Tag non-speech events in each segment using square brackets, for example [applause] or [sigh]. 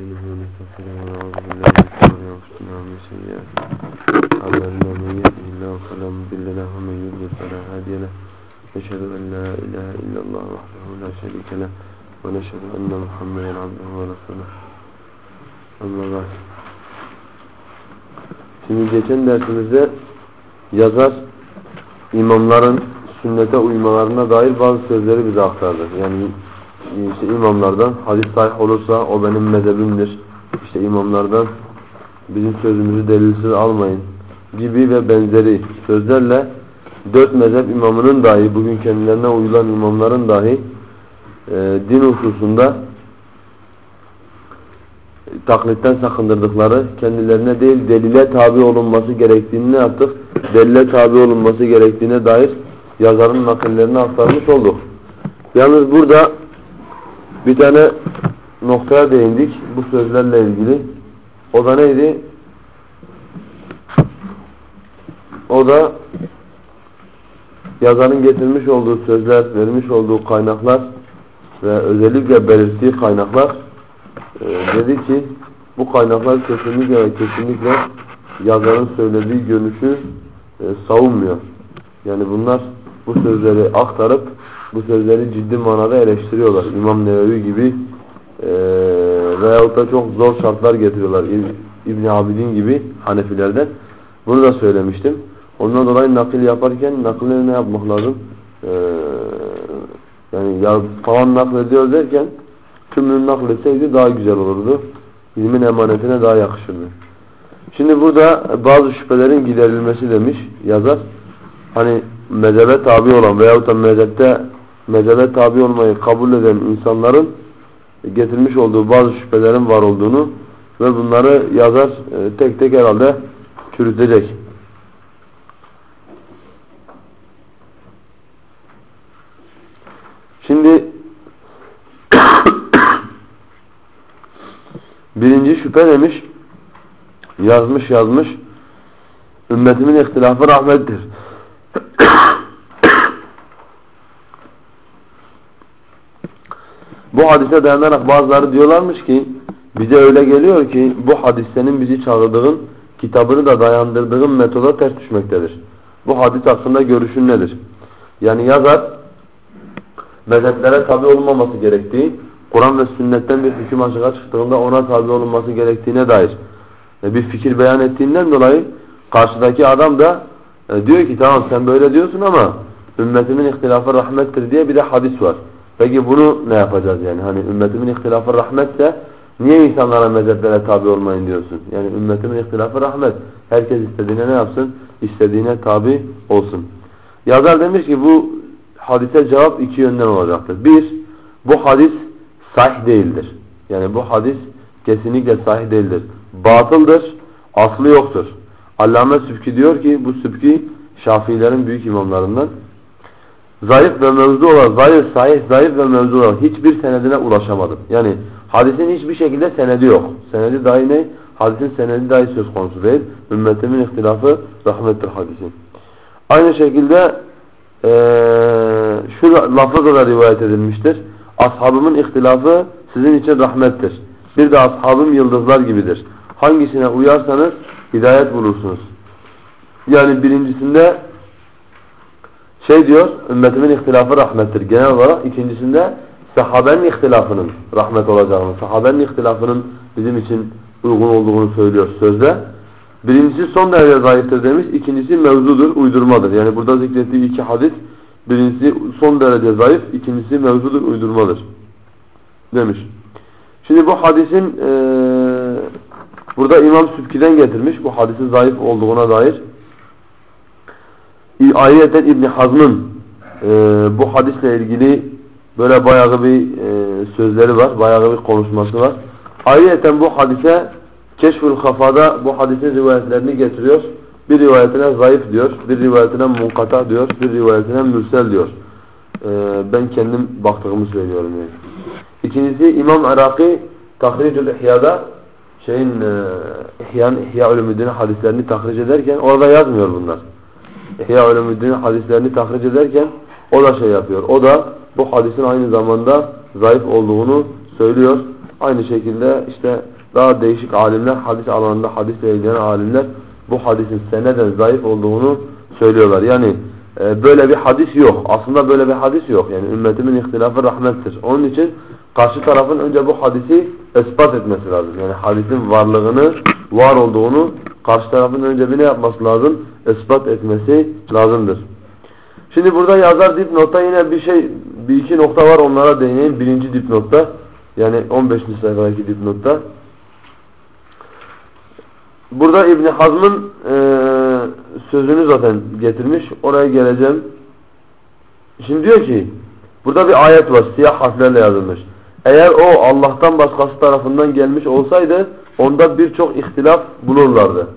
نستعينه ونستغفره ونعوذ بالله من شرور انفسنا ومن سيئات اعمالنا من يهده الله فلا مضل له ومن يضلل فلا هادي له نشهد ان لا اله الا الله وحده لا شريك له ونشهد ان محمدا عبده ورسوله اما بعد Şimdi geçen dersimizde yazar imamların sünnete uymalarına dair bazı sözleri bize aktardı. Yani işte imamlardan hadis sahih olursa o benim mezhebimdir. İşte imamlardan bizim sözümüzü delilsiz almayın gibi ve benzeri sözlerle dört mezhep imamının dahi bugün kendilerine uyulan imamların dahi e, din hususunda taklitten sakındırdıkları, kendilerine değil delile tabi olunması gerektiğini ne yaptık? Delile tabi olunması gerektiğine dair yazarın nakillerini aktarmış olduk. Yalnız burada bir tane noktaya değindik bu sözlerle ilgili. O da neydi? O da yazarın getirmiş olduğu sözler, vermiş olduğu kaynaklar ve özellikle belirttiği kaynaklar e, dedi ki bu kaynaklar kesinlikle ve kesinlikle yazarın söylediği görüşü e, savunmuyor. Yani bunlar bu sözleri aktarıp bu sözleri ciddi manada eleştiriyorlar. İmam Nevevi gibi e, veyahut da çok zor şartlar getiriyorlar. İbn Abidin gibi Hanefilerden. Bunu da söylemiştim. Ondan dolayı nakil yaparken nakilleri ne yapmak lazım? Ee, yani ya falan naklediyor derken tümünü nakletseydi daha güzel olurdu. İlmin emanetine daha yakışırdı. Şimdi burada bazı şüphelerin giderilmesi demiş yazar. Hani mezhebe tabi olan veyahut da mezhepte mezhebe tabi olmayı kabul eden insanların getirmiş olduğu bazı şüphelerin var olduğunu ve bunları yazar e, tek tek herhalde çürütecek. Şimdi [coughs] birinci şüphe demiş yazmış yazmış ümmetimin ihtilafı rahmettir. [coughs] Bu hadise dayanarak bazıları diyorlarmış ki bize öyle geliyor ki bu hadisenin bizi çağırdığın kitabını da dayandırdığın metoda ters düşmektedir. Bu hadis hakkında görüşün nedir? Yani yazar mezheplere tabi olmaması gerektiği, Kur'an ve sünnetten bir hüküm açığa çıktığında ona tabi olunması gerektiğine dair bir fikir beyan ettiğinden dolayı karşıdaki adam da e, diyor ki tamam sen böyle diyorsun ama ümmetimin ihtilafı rahmettir diye bir de hadis var. Peki bunu ne yapacağız yani? Hani ümmetimin ihtilafı rahmetse niye insanlara mezheplere tabi olmayın diyorsun? Yani ümmetimin ihtilafı rahmet. Herkes istediğine ne yapsın? İstediğine tabi olsun. Yazar demiş ki bu hadise cevap iki yönden olacaktır. Bir, bu hadis sahih değildir. Yani bu hadis kesinlikle sahih değildir. Batıldır, aslı yoktur. Allame Sübki diyor ki bu Sübki Şafiilerin büyük imamlarından zayıf ve mevzu olan, zayıf, sahih, zayıf ve mevzu olan hiçbir senedine ulaşamadım. Yani hadisin hiçbir şekilde senedi yok. Senedi dahi ne? Hadisin senedi dahi söz konusu değil. Ümmetimin ihtilafı rahmettir hadisin. Aynı şekilde ee, şu lafızla da rivayet edilmiştir. Ashabımın ihtilafı sizin için rahmettir. Bir de ashabım yıldızlar gibidir. Hangisine uyarsanız hidayet bulursunuz. Yani birincisinde şey diyor, ümmetimin ihtilafı rahmettir genel olarak. İkincisinde sahabenin ihtilafının rahmet olacağını, sahabenin ihtilafının bizim için uygun olduğunu söylüyor sözde. Birincisi son derece zayıftır demiş, ikincisi mevzudur, uydurmadır. Yani burada zikrettiği iki hadis, birincisi son derece zayıf, ikincisi mevzudur, uydurmadır demiş. Şimdi bu hadisin e, burada İmam Sübki'den getirmiş, bu hadisin zayıf olduğuna dair. Ayrıca İbn Hazm'ın e, bu hadisle ilgili böyle bayağı bir e, sözleri var, bayağı bir konuşması var. Ayrıca bu hadise Keşfül Kafa'da bu hadisin rivayetlerini getiriyor. Bir rivayetine zayıf diyor, bir rivayetine munkata diyor, bir rivayetine mürsel diyor. Ee, ben kendim baktığımı söylüyorum yani. İkincisi İmam Iraki Tahricül İhya'da şeyin e, İhyan İhya Ulumuddin hadislerini tahric ederken orada yazmıyor bunlar. İhya Ulumuddin hadislerini tahric ederken o da şey yapıyor. O da bu hadisin aynı zamanda zayıf olduğunu söylüyor. Aynı şekilde işte daha değişik alimler, hadis alanında hadisle ilgilenen alimler bu hadisin seneden zayıf olduğunu söylüyorlar. Yani e, böyle bir hadis yok. Aslında böyle bir hadis yok. Yani ümmetimin ihtilafı rahmettir. Onun için karşı tarafın önce bu hadisi ispat etmesi lazım. Yani hadisin varlığını, var olduğunu karşı tarafın önce bir ne yapması lazım? Ispat etmesi lazımdır. Şimdi burada yazar dipnotta yine bir şey, bir iki nokta var onlara değineyim. Birinci dipnotta, yani 15. sayfadaki dipnotta. Burada İbn Hazm'ın e, sözünü zaten getirmiş. Oraya geleceğim. Şimdi diyor ki, burada bir ayet var, siyah harflerle yazılmış. Eğer o Allah'tan başkası tarafından gelmiş olsaydı, onda birçok ihtilaf bulurlardı.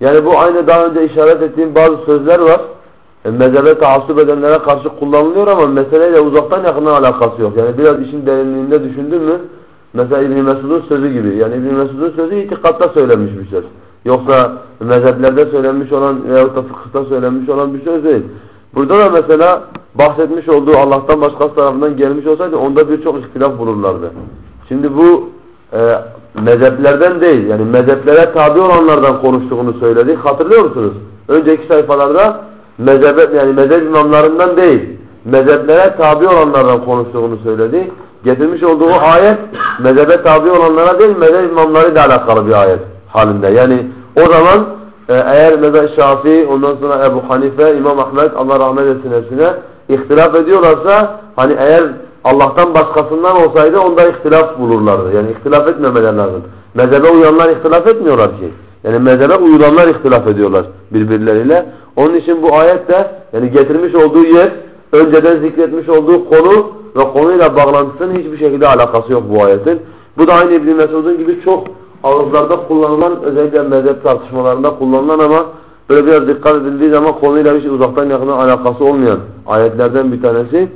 Yani bu aynı daha önce işaret ettiğim bazı sözler var. E, mezhebe taassup edenlere karşı kullanılıyor ama meseleyle uzaktan yakından alakası yok. Yani biraz işin derinliğinde düşündün mü? Mesela İbn Mesud'un sözü gibi. Yani İbn Mesud'un sözü itikatta söylenmiş bir söz. Yoksa mezheplerde söylenmiş olan veyahut da söylenmiş olan bir söz değil. Burada da mesela bahsetmiş olduğu Allah'tan başkası tarafından gelmiş olsaydı onda birçok ihtilaf bulurlardı. Şimdi bu e, mezheplerden değil yani mezheplere tabi olanlardan konuştuğunu söyledi. Hatırlıyor musunuz? Önceki sayfalarda mezhep yani mezhep imamlarından değil mezheplere tabi olanlardan konuştuğunu söyledi. Getirmiş olduğu ayet mezhebe tabi olanlara değil mezhep imamlarıyla alakalı bir ayet halinde. Yani o zaman e, eğer mesela Şafii, ondan sonra Ebu Hanife, İmam Ahmet, Allah rahmet etsin hepsine ihtilaf ediyorlarsa hani eğer Allah'tan başkasından olsaydı onda ihtilaf bulurlardı. Yani ihtilaf etmemeler lazım. Mezhebe uyanlar ihtilaf etmiyorlar ki. Yani mezhebe uyulanlar ihtilaf ediyorlar birbirleriyle. Onun için bu ayette yani getirmiş olduğu yer, önceden zikretmiş olduğu konu ve konuyla bağlantısının hiçbir şekilde alakası yok bu ayetin. Bu da aynı İbn Mesud'un gibi çok ağızlarda kullanılan özellikle mezhep tartışmalarında kullanılan ama böyle biraz dikkat edildiği zaman konuyla şey uzaktan yakından alakası olmayan ayetlerden bir tanesi.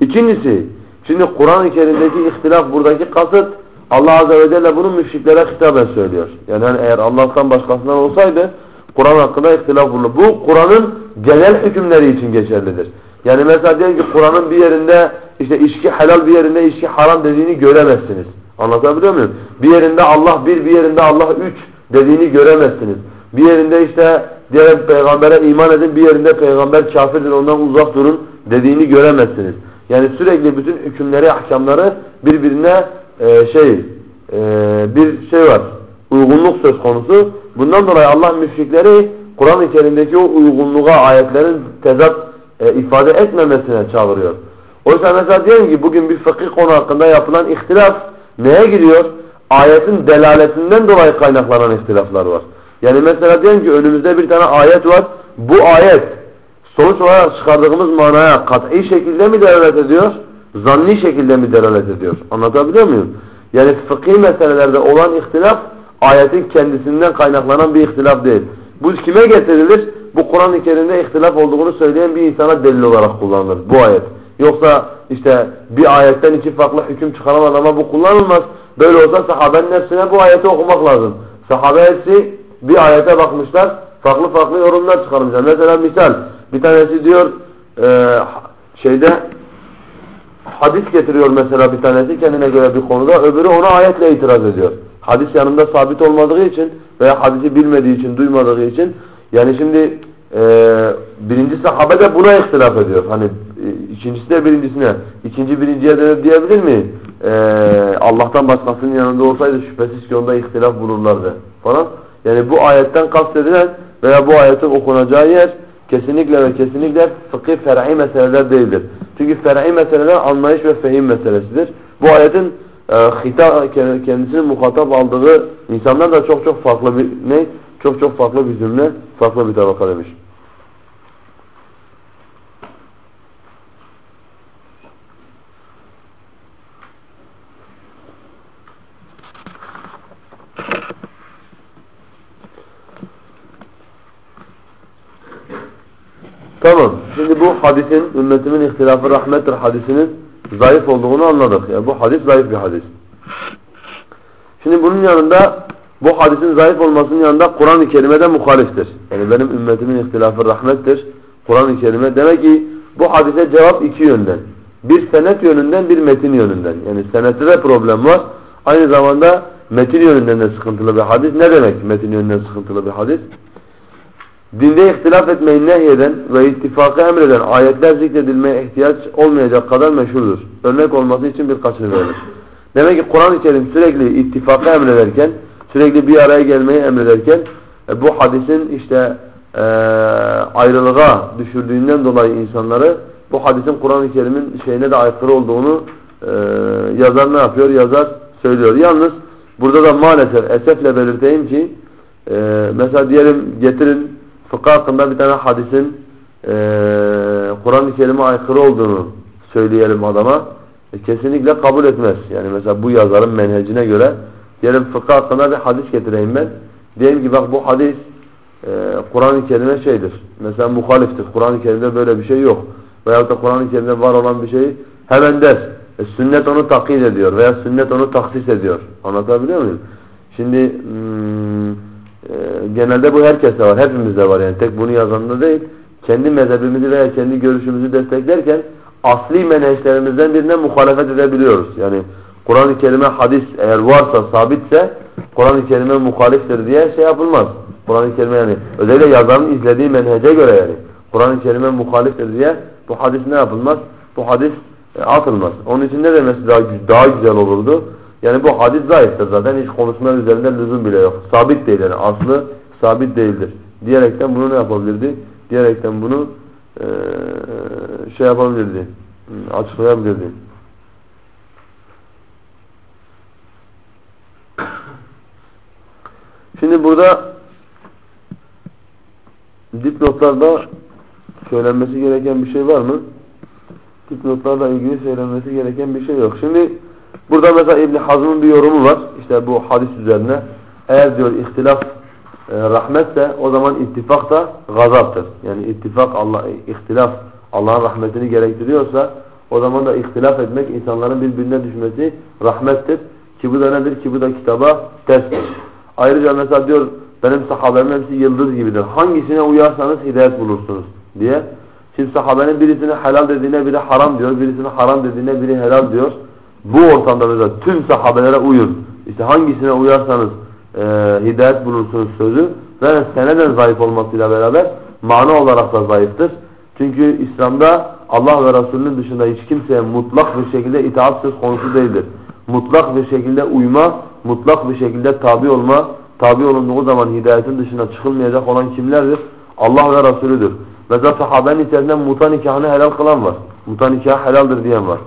İkincisi, şimdi Kur'an-ı Kerim'deki ihtilaf buradaki kasıt Allah Azze ve Celle bunu müşriklere hitaben söylüyor. Yani hani eğer Allah'tan başkasından olsaydı Kur'an hakkında ihtilaf bulunur. Bu Kur'an'ın genel hükümleri için geçerlidir. Yani mesela diyelim ki Kur'an'ın bir yerinde işte içki helal bir yerinde içki haram dediğini göremezsiniz. Anlatabiliyor muyum? Bir yerinde Allah bir, bir yerinde Allah üç dediğini göremezsiniz. Bir yerinde işte diyelim peygambere iman edin, bir yerinde peygamber kafirdir ondan uzak durun dediğini göremezsiniz. Yani sürekli bütün hükümleri, ahkamları birbirine e, şey e, bir şey var. Uygunluk söz konusu. Bundan dolayı Allah müşrikleri Kur'an-ı Kerim'deki o uygunluğa ayetlerin tezat e, ifade etmemesine çağırıyor. Oysa mesela diyelim ki bugün bir fıkıh konu hakkında yapılan ihtilaf neye giriyor? Ayetin delaletinden dolayı kaynaklanan ihtilaflar var. Yani mesela diyelim ki önümüzde bir tane ayet var. Bu ayet sonuç olarak çıkardığımız manaya kat'i şekilde mi delalet ediyor? Zanni şekilde mi delalet ediyor? Anlatabiliyor muyum? Yani fıkhi meselelerde olan ihtilaf ayetin kendisinden kaynaklanan bir ihtilaf değil. Bu kime getirilir? Bu Kur'an-ı Kerim'de ihtilaf olduğunu söyleyen bir insana delil olarak kullanılır bu ayet. Yoksa işte bir ayetten iki farklı hüküm çıkaramaz ama bu kullanılmaz. Böyle olsa sahabenin hepsine bu ayeti okumak lazım. Sahabe hepsi bir ayete bakmışlar, farklı farklı yorumlar çıkarmışlar. Mesela misal, bir tanesi diyor e, şeyde hadis getiriyor mesela bir tanesi kendine göre bir konuda, öbürü ona ayetle itiraz ediyor. Hadis yanında sabit olmadığı için veya hadisi bilmediği için, duymadığı için yani şimdi e, birinci sahabe de buna ihtilaf ediyor. Hani e, ikincisi de birincisine, ikinci birinciye dönüp diyebilir mi? E, Allah'tan başkasının yanında olsaydı şüphesiz ki onda ihtilaf bulurlardı falan. Yani bu ayetten kastedilen veya bu ayetin okunacağı yer kesinlikle ve kesinlikle fıkıh fer'i meseleler değildir. Çünkü fer'i meseleler anlayış ve fehim meselesidir. Bu ayetin e, hita, kendisinin muhatap aldığı insanlar da çok çok farklı bir ne? Çok çok farklı bir cümle, farklı bir tabaka demiş. Tamam. Şimdi bu hadisin, ümmetimin ihtilafı rahmettir hadisinin zayıf olduğunu anladık. Yani bu hadis zayıf bir hadis. Şimdi bunun yanında bu hadisin zayıf olmasının yanında Kur'an-ı Kerime'de muhaliftir. Yani benim ümmetimin ihtilafı rahmettir. Kur'an-ı Kerime demek ki bu hadise cevap iki yönden. Bir senet yönünden, bir metin yönünden. Yani senette de problem var. Aynı zamanda metin yönünden de sıkıntılı bir hadis. Ne demek metin yönünden sıkıntılı bir hadis? Dinde ihtilaf etmeyi nehyeden ve ittifakı emreden ayetler zikredilmeye ihtiyaç olmayacak kadar meşhurdur. Örnek olması için birkaçını verelim. Demek ki Kur'an-ı Kerim sürekli ittifakı emrederken, sürekli bir araya gelmeyi emrederken e, bu hadisin işte e, ayrılığa düşürdüğünden dolayı insanları bu hadisin Kur'an-ı Kerim'in şeyine de aykırı olduğunu e, yazar ne yapıyor? Yazar söylüyor. Yalnız burada da maalesef esefle belirteyim ki e, mesela diyelim getirin fıkıh hakkında bir tane hadisin e, Kur'an-ı Kerim'e aykırı olduğunu söyleyelim adama. E, kesinlikle kabul etmez. Yani mesela bu yazarın menhecine göre diyelim fıkıh hakkında bir hadis getireyim ben. Diyelim ki bak bu hadis e, Kur'an-ı Kerim'e şeydir. Mesela muhaliftir. Kur'an-ı Kerim'de böyle bir şey yok. Veyahut da Kur'an-ı Kerim'de var olan bir şeyi hemen der. E, sünnet onu takid ediyor veya sünnet onu taksis ediyor. Anlatabiliyor muyum? Şimdi hmm, genelde bu herkeste var. Hepimizde var yani. Tek bunu yazanda değil. Kendi mezhebimizi veya kendi görüşümüzü desteklerken asli menheçlerimizden birine muhalefet edebiliyoruz. Yani Kur'an-ı Kerim'e hadis eğer varsa, sabitse Kur'an-ı Kerim'e muhaliftir diye şey yapılmaz. Kur'an-ı Kerim'e yani özellikle yazarın izlediği menhece göre yani Kur'an-ı Kerim'e muhaliftir diye bu hadis ne yapılmaz? Bu hadis e, atılmaz. Onun için ne demesi daha, daha güzel olurdu? Yani bu hadis zayıftır zaten hiç konuşma üzerinde lüzum bile yok. Sabit değil yani aslı sabit değildir. Diyerekten bunu ne yapabilirdi? Diyerekten bunu e, şey yapabilirdi. Açıklayabilirdi. Şimdi burada dipnotlarda söylenmesi gereken bir şey var mı? Dipnotlarla ilgili söylenmesi gereken bir şey yok. Şimdi burada mesela İbn Hazm'ın bir yorumu var. İşte bu hadis üzerine. Eğer diyor ihtilaf e, rahmetse o zaman ittifak da gazaptır. Yani ittifak Allah ihtilaf Allah'ın rahmetini gerektiriyorsa o zaman da ihtilaf etmek insanların birbirine düşmesi rahmettir. Ki bu da nedir? Ki bu da kitaba terstir. Ayrıca mesela diyor benim sahabemin hepsi yıldız gibidir. Hangisine uyarsanız hidayet bulursunuz diye. Şimdi sahabenin birisine helal dediğine biri haram diyor. Birisine haram dediğine biri helal diyor. Bu ortamda mesela tüm sahabelere uyun. İşte hangisine uyarsanız e, hidayet bulursunuz sözü ve seneden zayıf olmasıyla beraber mana olarak da zayıftır. Çünkü İslam'da Allah ve Resulünün dışında hiç kimseye mutlak bir şekilde itaat söz konusu değildir. Mutlak bir şekilde uyma, mutlak bir şekilde tabi olma, tabi olunduğu zaman hidayetin dışına çıkılmayacak olan kimlerdir? Allah ve Resulüdür. Mesela sahabenin içerisinde muta nikahını helal kılan var. Muta nikah helaldir diyen var.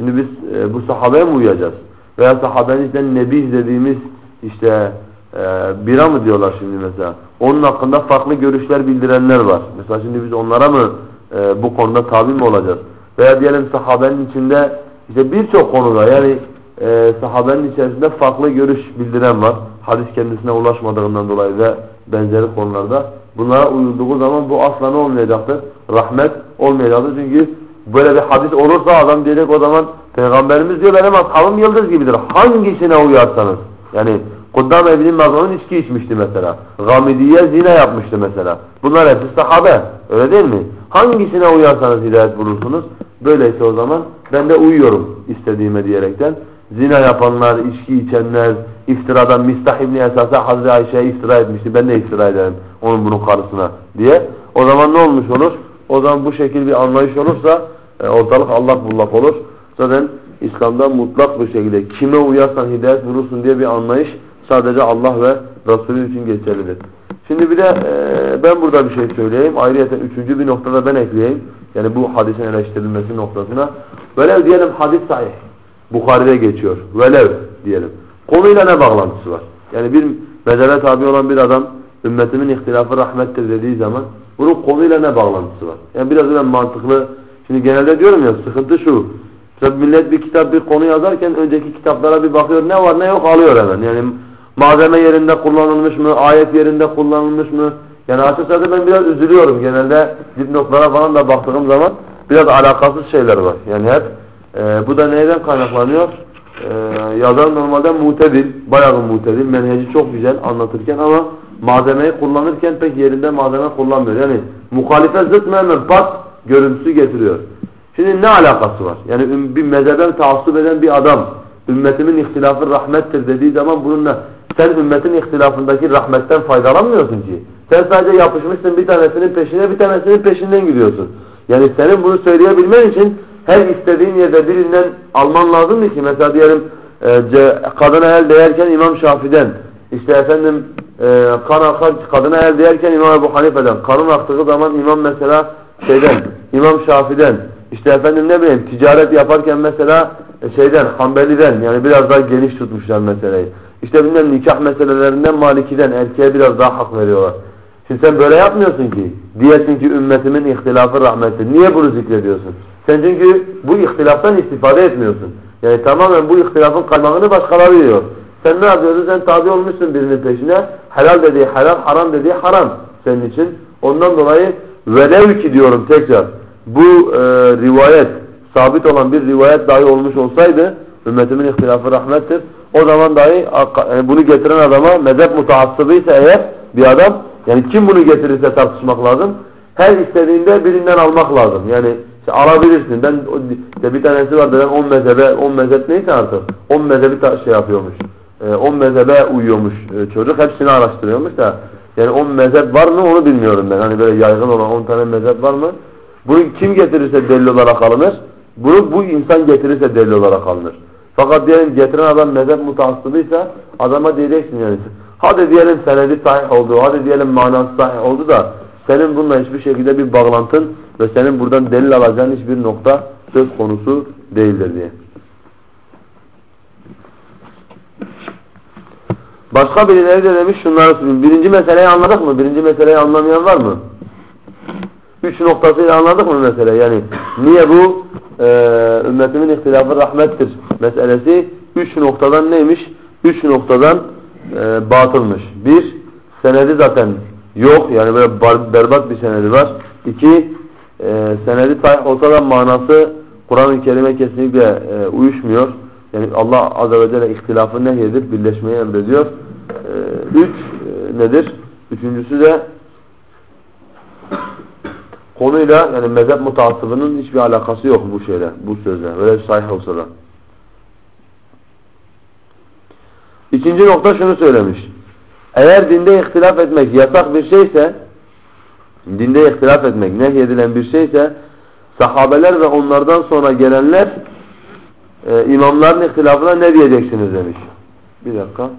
Şimdi biz e, bu sahabeye mi uyacağız? Veya sahabenin içinde nebih dediğimiz işte e, bira mı diyorlar şimdi mesela. Onun hakkında farklı görüşler bildirenler var. Mesela şimdi biz onlara mı e, bu konuda tabi mi olacağız? Veya diyelim sahabenin içinde işte birçok konuda yani e, sahabenin içerisinde farklı görüş bildiren var. Hadis kendisine ulaşmadığından dolayı ve benzeri konularda. Bunlara uyulduğu zaman bu asla ne olmayacaktır? Rahmet olmayacaktır. Çünkü böyle bir hadis olursa adam diyecek o zaman Peygamberimiz diyor benim ashabım yıldız gibidir. Hangisine uyarsanız. Yani Kuddam Mazun'un içki içmişti mesela. Gamidiye zina yapmıştı mesela. Bunlar hepsi sahabe. Öyle değil mi? Hangisine uyarsanız hidayet bulursunuz. Böyleyse o zaman ben de uyuyorum istediğime diyerekten. Zina yapanlar, içki içenler, iftiradan Mistah İbni Esas'a Hazreti Ayşe'ye iftira etmişti. Ben de iftira ederim onun bunun karısına diye. O zaman ne olmuş olur? O zaman bu şekil bir anlayış olursa e, ortalık allak bullak olur. Zaten İslam'da mutlak bir şekilde kime uyarsan hidayet bulursun diye bir anlayış sadece Allah ve Resulü için geçerlidir. Şimdi bir de e, ben burada bir şey söyleyeyim. Ayrıca üçüncü bir noktada ben ekleyeyim. Yani bu hadisin eleştirilmesi noktasına. Velev diyelim hadis sahih. Bukhari'de geçiyor. Velev diyelim. Konuyla ne bağlantısı var? Yani bir mezhebe tabi olan bir adam ümmetimin ihtilafı rahmettir dediği zaman bunun konuyla ne bağlantısı var? Yani biraz ben mantıklı şimdi genelde diyorum ya sıkıntı şu. Tabi millet bir kitap bir konu yazarken önceki kitaplara bir bakıyor ne var ne yok alıyor hemen. Yani malzeme yerinde kullanılmış mı, ayet yerinde kullanılmış mı? Yani açıkçası ben biraz üzülüyorum genelde dipnotlara falan da baktığım zaman biraz alakasız şeyler var. Yani hep e, bu da neyden kaynaklanıyor? E, yazar normalde mutedil, bayağı mutedil, menheci çok güzel anlatırken ama malzemeyi kullanırken pek yerinde malzeme kullanmıyor. Yani muhalife zıt mı hemen pat görüntüsü getiriyor. Şimdi ne alakası var? Yani bir mezhebe taassup eden bir adam ümmetimin ihtilafı rahmettir dediği zaman bununla sen ümmetin ihtilafındaki rahmetten faydalanmıyorsun ki. Sen sadece yapışmışsın bir tanesinin peşine bir tanesinin peşinden gidiyorsun. Yani senin bunu söyleyebilmen için her istediğin yerde birinden alman lazım ki mesela diyelim e, kadına el değerken İmam Şafi'den işte efendim e, kan akar kadına el değerken İmam Ebu Hanife'den kanın aktığı zaman İmam mesela şeyden İmam Şafi'den işte efendim ne bileyim ticaret yaparken mesela e, şeyden Hanbeli'den yani biraz daha geniş tutmuşlar meseleyi. İşte bilmem nikah meselelerinden Maliki'den erkeğe biraz daha hak veriyorlar. Şimdi sen böyle yapmıyorsun ki. Diyesin ki ümmetimin ihtilafı rahmettir. Niye bunu zikrediyorsun? Sen çünkü bu ihtilaftan istifade etmiyorsun. Yani tamamen bu ihtilafın kaymağını başkaları yiyor. Sen ne yapıyorsun? Sen tabi olmuşsun birinin peşine. Helal dediği helal, haram dediği haram senin için. Ondan dolayı velev ki diyorum tekrar bu e, rivayet sabit olan bir rivayet dahi olmuş olsaydı ümmetimin ihtilafı rahmettir. O zaman dahi yani bunu getiren adama mezhep mutaassıbıysa eğer bir adam yani kim bunu getirirse tartışmak lazım. Her istediğinde birinden almak lazım. Yani işte alabilirsin. Ben işte bir tanesi var ben 10 mezhebe 10 mezhep neyse artık 10 mezhebi şey yapıyormuş. 10 e, mezhebe uyuyormuş e, çocuk. Hepsini araştırıyormuş da yani 10 mezhep var mı onu bilmiyorum ben. Hani böyle yaygın olan 10 tane mezhep var mı? Bunu kim getirirse delil olarak alınır. Bunu bu insan getirirse delil olarak alınır. Fakat diyelim getiren adam mezhep mutaassıbıysa adama diyeceksin yani. Hadi diyelim senedi sahih oldu, hadi diyelim manası sahih oldu da senin bununla hiçbir şekilde bir bağlantın ve senin buradan delil alacağın hiçbir nokta söz konusu değildir diye. Başka birileri de demiş şunları söyleyeyim. Birinci meseleyi anladık mı? Birinci meseleyi anlamayan var mı? Üç noktasıyla anladık mı mesele? Yani niye bu e, ümmetimin ihtilafı rahmettir meselesi üç noktadan neymiş? Üç noktadan e, batılmış. Bir, senedi zaten yok. Yani böyle berbat bir senedi var. İki, e, senedi sahih olsa da manası Kur'an-ı Kerim'e kesinlikle e, uyuşmuyor. Yani Allah Azze ve Celle ihtilafı nehyedip birleşmeyi emrediyor. E, üç, e, nedir? Üçüncüsü de konuyla yani mezhep mutaassıbının hiçbir alakası yok bu şeyle, bu sözle. Böyle sahih olsa da. İkinci nokta şunu söylemiş. Eğer dinde ihtilaf etmek yasak bir şeyse, dinde ihtilaf etmek nehyedilen bir şeyse, sahabeler ve onlardan sonra gelenler e, imamların ihtilafına ne diyeceksiniz demiş. Bir dakika.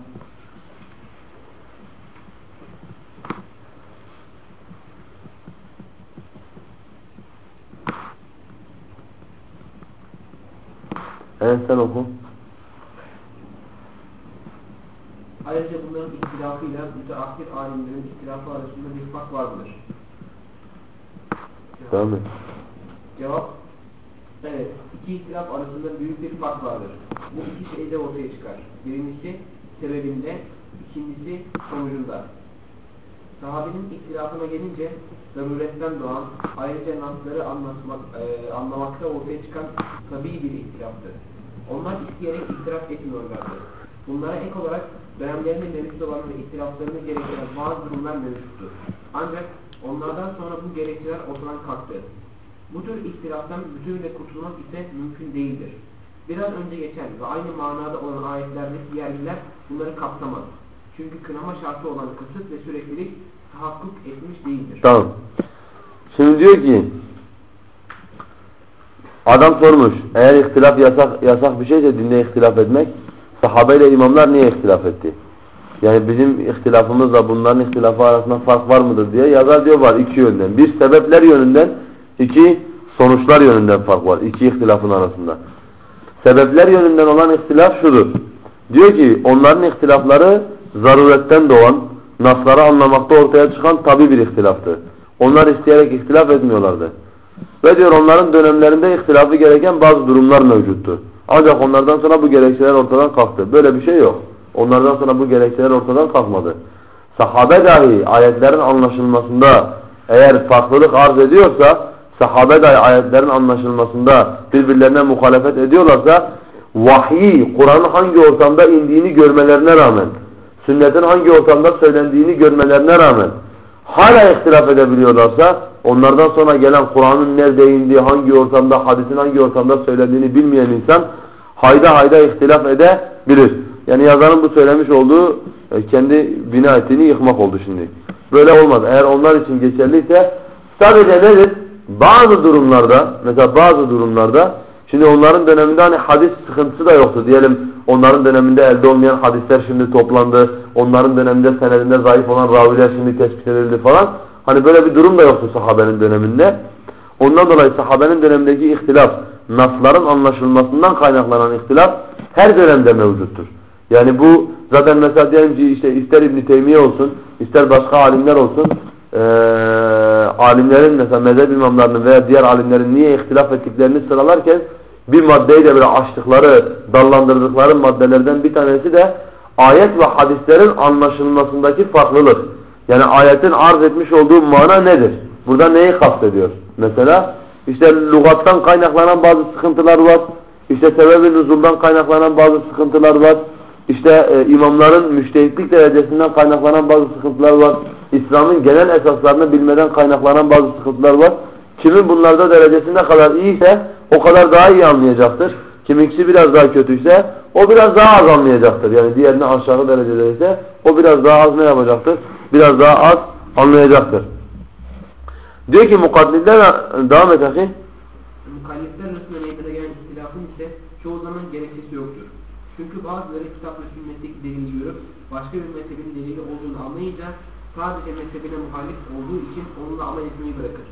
Evet sen oku. Ayrıca bunların ihtilafıyla müteahhir alimlerin ihtilafı arasında bir fark vardır. Et. Cevap Evet, iki ihtilaf arasında büyük bir fark vardır. Bu iki şeyde ortaya çıkar. Birincisi sebebinde, ikincisi sonucunda. Sahabenin ihtilafına gelince zaruretten doğan, ayrıca nasları anlatmak, e, anlamakta ortaya çıkan tabii bir ihtilaftır. Onlar isteyerek ihtilaf etmiyorlardı. Bunlara ek olarak dönemlerinde mevcut olan ve ihtilaflarını gerektiren bazı durumlar mevcuttu. Ancak onlardan sonra bu gerekçeler ortadan kalktı. Bu tür ihtilaftan bütünüyle kurtulmak ise mümkün değildir. Biraz önce geçen ve aynı manada olan ayetlerdeki yerliler bunları kapsamaz. Çünkü kınama şartı olan kısıt ve süreklilik tahakkuk etmiş değildir. Tamam. Şimdi diyor ki adam sormuş eğer ihtilaf yasak, yasak bir şeyse dinde ihtilaf etmek sahabeyle imamlar niye ihtilaf etti? Yani bizim ihtilafımızla bunların ihtilafı arasında fark var mıdır diye yazar diyor var iki yönden. Bir sebepler yönünden, iki sonuçlar yönünden fark var. iki ihtilafın arasında. Sebepler yönünden olan ihtilaf şudur. Diyor ki onların ihtilafları zaruretten doğan, nasları anlamakta ortaya çıkan tabi bir ihtilaftı. Onlar isteyerek ihtilaf etmiyorlardı. Ve diyor onların dönemlerinde ihtilafı gereken bazı durumlar mevcuttu. Ancak onlardan sonra bu gerekçeler ortadan kalktı. Böyle bir şey yok. Onlardan sonra bu gerekçeler ortadan kalkmadı. Sahabe dahi ayetlerin anlaşılmasında eğer farklılık arz ediyorsa, sahabe dahi ayetlerin anlaşılmasında birbirlerine muhalefet ediyorlarsa, vahyi, Kur'an'ın hangi ortamda indiğini görmelerine rağmen, sünnetin hangi ortamda söylendiğini görmelerine rağmen, hala ihtilaf edebiliyorlarsa, onlardan sonra gelen Kur'an'ın nerede indiği, hangi ortamda, hadisin hangi ortamda söylendiğini bilmeyen insan, hayda hayda ihtilaf edebilir. Yani yazarın bu söylemiş olduğu e, kendi bina ettiğini yıkmak oldu şimdi. Böyle olmaz. Eğer onlar için geçerliyse sadece nedir? Bazı durumlarda mesela bazı durumlarda şimdi onların döneminde hani hadis sıkıntısı da yoktu. Diyelim onların döneminde elde olmayan hadisler şimdi toplandı. Onların döneminde senedinde zayıf olan raviler şimdi tespit edildi falan. Hani böyle bir durum da yoktu sahabenin döneminde. Ondan dolayı sahabenin dönemindeki ihtilaf, nasların anlaşılmasından kaynaklanan ihtilaf her dönemde mevcuttur. Yani bu zaten mesela diyelim ki işte ister İbn Teymiye olsun, ister başka alimler olsun, ee, alimlerin mesela mezhep imamlarının veya diğer alimlerin niye ihtilaf ettiklerini sıralarken bir maddeyi de böyle açtıkları, dallandırdıkları maddelerden bir tanesi de ayet ve hadislerin anlaşılmasındaki farklılık. Yani ayetin arz etmiş olduğu mana nedir? Burada neyi kastediyor? Mesela işte lügattan kaynaklanan bazı sıkıntılar var. İşte sebebi nüzuldan kaynaklanan bazı sıkıntılar var. İşte e, imamların müştehitlik derecesinden kaynaklanan bazı sıkıntılar var. İslam'ın genel esaslarını bilmeden kaynaklanan bazı sıkıntılar var. Kimin bunlarda derecesi ne kadar iyiyse o kadar daha iyi anlayacaktır. Kiminkisi biraz daha kötüyse o biraz daha az anlayacaktır. Yani diğerine aşağı derecede ise o biraz daha az ne yapacaktır? Biraz daha az anlayacaktır. Diyor ki mukaddimler devam et akı. Mukallitler arasında meydana gelen ihtilafın ise çoğu zaman gerekçesi yoktur. Çünkü bazıları kitap ve sünnetteki delili görüp başka bir mezhebin delili olduğunu anlayınca sadece mezhebine muhalif olduğu için onunla amel etmeyi bırakır.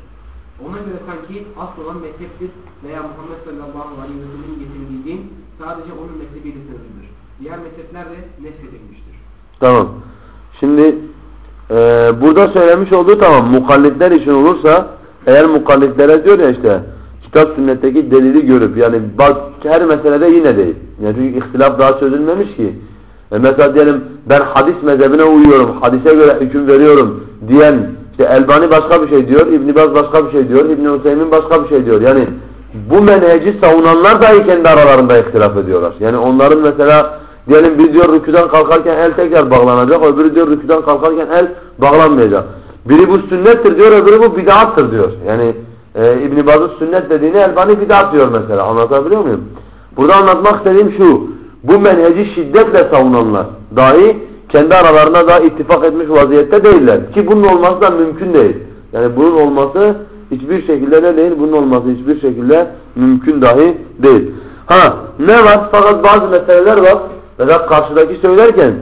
Ona göre sanki asıl olan mezheptir veya Muhammed sallallahu aleyhi ve sellem'in getirdiği din sadece onun mezhebiyle sınırlıdır. Diğer mezhepler de neshedilmiştir. Tamam. Şimdi e, burada söylemiş olduğu tamam mukallitler için olursa eğer mukallitlere diyor ya işte kitap sünnetteki delili görüp yani her meselede yine değil. Yani çünkü ihtilaf daha çözülmemiş ki. E mesela diyelim ben hadis mezhebine uyuyorum, hadise göre hüküm veriyorum diyen işte Elbani başka bir şey diyor, İbn Baz başka bir şey diyor, İbn Hüseyin başka bir şey diyor. Yani bu menheci savunanlar dahi kendi aralarında ihtilaf ediyorlar. Yani onların mesela diyelim bir diyor rüküden kalkarken el tekrar bağlanacak, öbürü diyor rüküden kalkarken el bağlanmayacak. Biri bu sünnettir diyor, öbürü bu bid'attır diyor. Yani e, İbn Baz'ın sünnet dediğini Elbani bid'at diyor mesela. Anlatabiliyor muyum? Burada anlatmak istediğim şu. Bu menheci şiddetle savunanlar dahi kendi aralarında daha ittifak etmiş vaziyette değiller. Ki bunun olması da mümkün değil. Yani bunun olması hiçbir şekilde ne değil? Bunun olması hiçbir şekilde mümkün dahi değil. Ha ne var? Fakat bazı meseleler var. Mesela karşıdaki söylerken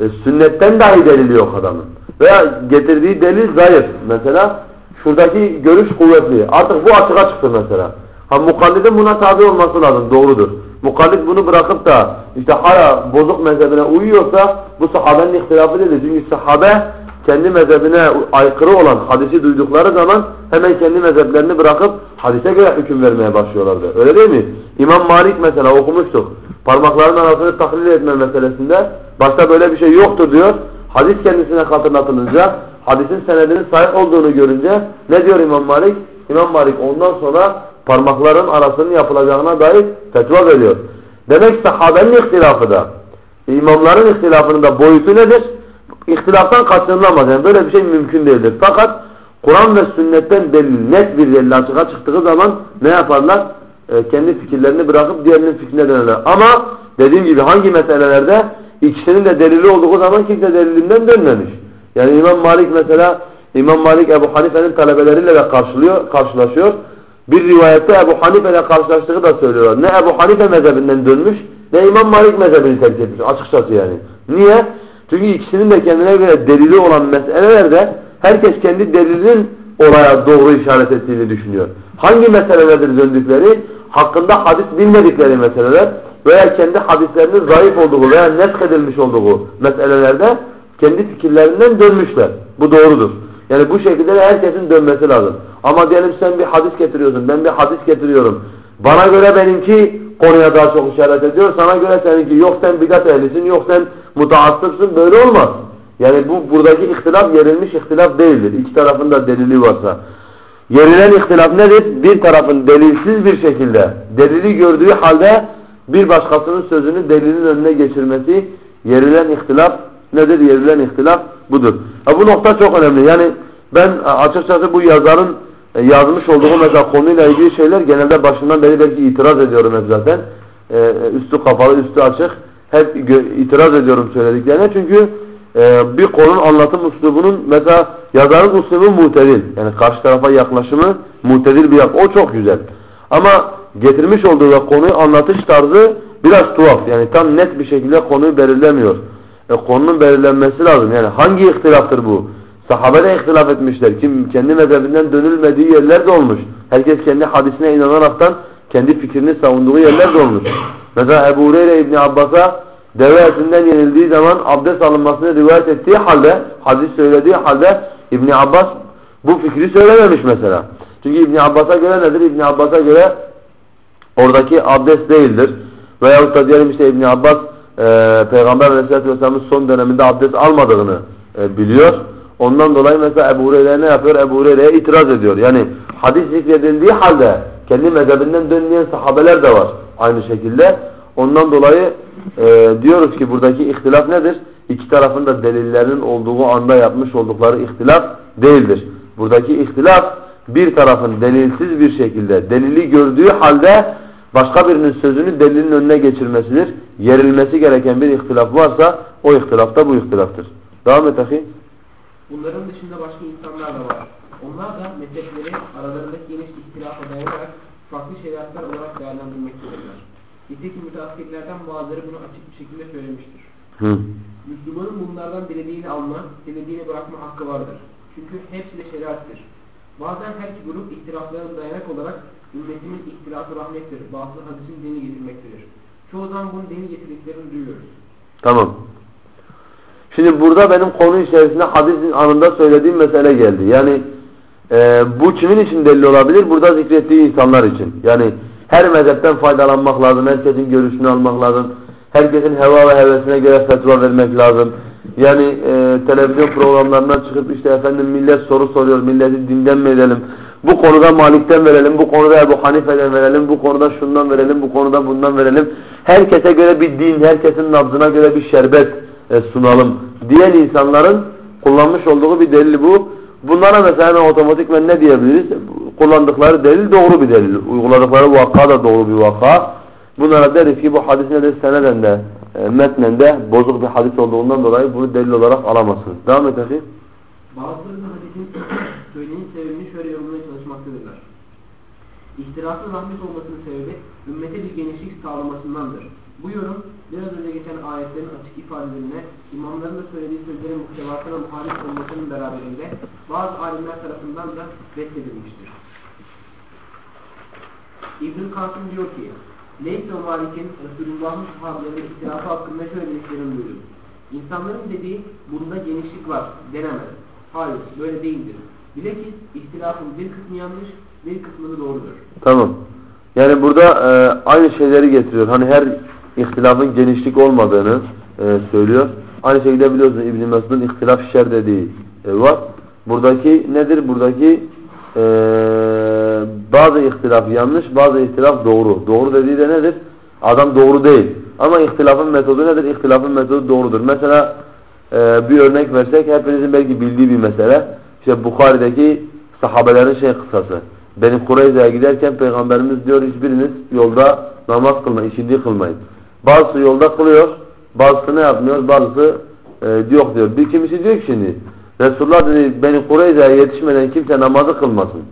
e, sünnetten dahi delili yok adamın. Veya getirdiği delil zayıf. Mesela şuradaki görüş kuvvetli. Artık bu açığa çıktı mesela. Ha mukallidin buna tabi olması lazım. Doğrudur. Mukallid bunu bırakıp da işte hala bozuk mezhebine uyuyorsa bu sahabenin ihtilafı değil. Çünkü sahabe kendi mezhebine aykırı olan hadisi duydukları zaman hemen kendi mezheplerini bırakıp hadise göre hüküm vermeye başlıyorlardı. Öyle değil mi? İmam Malik mesela okumuştuk. Parmakların arasını tahlil etme meselesinde başta böyle bir şey yoktur diyor. Hadis kendisine hatırlatılınca hadisin senedinin sahip olduğunu görünce ne diyor İmam Malik? İmam Malik ondan sonra parmakların arasının yapılacağına dair fetva veriyor. Demek sahabenin ihtilafı da imamların ihtilafının da boyutu nedir? İhtilaftan kaçınılamaz. Yani böyle bir şey mümkün değildir. Fakat Kur'an ve sünnetten delil, net bir delil açığa çıktığı zaman ne yaparlar? E, kendi fikirlerini bırakıp diğerinin fikrine dönerler. Ama dediğim gibi hangi meselelerde ikisinin de delili olduğu zaman kimse delilinden dönmemiş. Yani İmam Malik mesela İmam Malik Ebu Hanife'nin talebeleriyle de karşılıyor, karşılaşıyor. Bir rivayette Ebu Hanife ile karşılaştığı da söylüyorlar. Ne Ebu Hanife mezhebinden dönmüş ne İmam Malik mezhebini terk etmiş açıkçası yani. Niye? Çünkü ikisinin de kendine göre delili olan meselelerde herkes kendi delilinin oraya doğru işaret ettiğini düşünüyor. Hangi meselelerdir döndükleri? Hakkında hadis bilmedikleri meseleler veya kendi hadislerinin zayıf olduğu veya nesk edilmiş olduğu meselelerde kendi fikirlerinden dönmüşler. Bu doğrudur. Yani bu şekilde herkesin dönmesi lazım. Ama diyelim sen bir hadis getiriyorsun, ben bir hadis getiriyorum. Bana göre benimki konuya daha çok işaret ediyor, sana göre seninki yok sen bidat ehlisin, yok sen mutaassıpsın, böyle olmaz. Yani bu buradaki ihtilaf yerilmiş ihtilaf değildir. İki tarafın da delili varsa. Yerilen ihtilaf nedir? Bir tarafın delilsiz bir şekilde delili gördüğü halde bir başkasının sözünü delilin önüne geçirmesi yerilen ihtilaf nedir? Yerilen ihtilaf budur. Ha, bu nokta çok önemli. Yani ben açıkçası bu yazarın yazmış olduğu mesela konuyla ilgili şeyler genelde başından beri belki itiraz ediyorum hep zaten. e, üstü kapalı, üstü açık. Hep itiraz ediyorum söylediklerine çünkü e, bir konunun anlatım üslubunun mesela yazarın üslubu mutedil. Yani karşı tarafa yaklaşımı mutedil bir yak. O çok güzel. Ama getirmiş olduğu konuyu anlatış tarzı biraz tuhaf. Yani tam net bir şekilde konuyu belirlemiyor. E, konunun belirlenmesi lazım. Yani hangi ihtilaftır bu? Sahabe de ihtilaf etmişler. Kim kendi mezhebinden dönülmediği yerler de olmuş. Herkes kendi hadisine inanaraktan kendi fikrini savunduğu yerler de olmuş. Mesela Ebu Hureyre İbni Abbas'a deve etinden yenildiği zaman abdest alınmasını rivayet ettiği halde, hadis söylediği halde İbni Abbas bu fikri söylememiş mesela. Çünkü İbni Abbas'a göre nedir? İbni Abbas'a göre oradaki abdest değildir. Veyahut da diyelim işte İbni Abbas Peygamber Aleyhisselatü Vesselam'ın son döneminde abdest almadığını e, biliyor. Ondan dolayı mesela Ebu Hureyre ne yapıyor? Ebu Hureyre'ye itiraz ediyor. Yani hadis zikredildiği halde kendi mezhebinden dönmeyen sahabeler de var aynı şekilde. Ondan dolayı e, diyoruz ki buradaki ihtilaf nedir? İki tarafın da delillerinin olduğu anda yapmış oldukları ihtilaf değildir. Buradaki ihtilaf bir tarafın delilsiz bir şekilde delili gördüğü halde başka birinin sözünü delilin önüne geçirmesidir. Yerilmesi gereken bir ihtilaf varsa o ihtilaf da bu ihtilaftır. Devam et ahi. Bunların dışında başka insanlar da var. Onlar da mezhepleri aralarındaki geniş ihtilafa dayanarak farklı şeriatlar olarak değerlendirmektedirler. Nitekim müteassirlerden bazıları bunu açık bir şekilde söylemiştir. Hı. Müslümanın bunlardan dilediğini alma, dilediğini bırakma hakkı vardır. Çünkü hepsi de şeriattır. Bazen her iki grup ihtilaflarına dayanak olarak ümmetimin ihtilafı rahmettir, bazı hadisin dini getirmektedir. Çoğu zaman bunu dini getirdiklerini duyuyoruz. Tamam. Şimdi burada benim konu içerisinde hadisin anında söylediğim mesele geldi. Yani e, bu kimin için delil olabilir? Burada zikrettiği insanlar için. Yani her mezhepten faydalanmak lazım, herkesin görüşünü almak lazım. Herkesin heva ve hevesine göre fetva vermek lazım. Yani e, televizyon programlarından çıkıp işte efendim millet soru soruyor, milleti dinden mi edelim? Bu konuda Malik'ten verelim, bu konuda Ebu Hanife'den verelim, bu konuda şundan verelim, bu konuda bundan verelim. Herkese göre bir din, herkesin nabzına göre bir şerbet e, sunalım diyen insanların kullanmış olduğu bir delil bu. Bunlara mesela otomatikmen ne diyebiliriz? Kullandıkları delil doğru bir delil. Uyguladıkları vaka da doğru bir vaka. Bunlara deriz ki bu hadis nedir? Seneden de e, metnen de bozuk bir hadis olduğundan dolayı bunu delil olarak alamazsınız. Devam et efendim. Bazıları hadisin söylenin sebebini şöyle. İhtirasın rahmet olmasının sebebi ümmete bir genişlik sağlamasındandır. Bu yorum biraz önce geçen ayetlerin açık ifadelerine, imamların da söylediği sözlerin muhtevasına muhalif olmasının beraberinde bazı alimler tarafından da reddedilmiştir. İbn-i Kasım diyor ki, Leys ve Malik'in Resulullah'ın sahabelerinin ihtilafı hakkında şöyle dediklerini duydum. İnsanların dediği bunda genişlik var denemez. Hayır böyle değildir. Bilakis ihtilafın bir kısmı yanlış, bir kısmını doğrudur. Tamam. Yani burada e, aynı şeyleri getiriyor. Hani her ihtilafın genişlik olmadığını e, söylüyor. Aynı şekilde biliyorsunuz İbn-i Mesud'un ihtilaf şer dediği e, var. Buradaki nedir? Buradaki e, bazı ihtilaf yanlış, bazı ihtilaf doğru. Doğru dediği de nedir? Adam doğru değil. Ama ihtilafın metodu nedir? İhtilafın metodu doğrudur. Mesela e, bir örnek versek hepinizin belki bildiği bir mesele. İşte Bukhari'deki sahabelerin şey kısası. Benim Kureyza'ya giderken Peygamberimiz diyor hiçbiriniz yolda namaz kılmayın, işindi kılmayın. Bazısı yolda kılıyor, bazısı ne yapmıyor, bazısı e, yok diyor. Bir kimisi diyor ki şimdi Resulullah dedi beni Kureyza'ya yetişmeden kimse namazı kılmasın.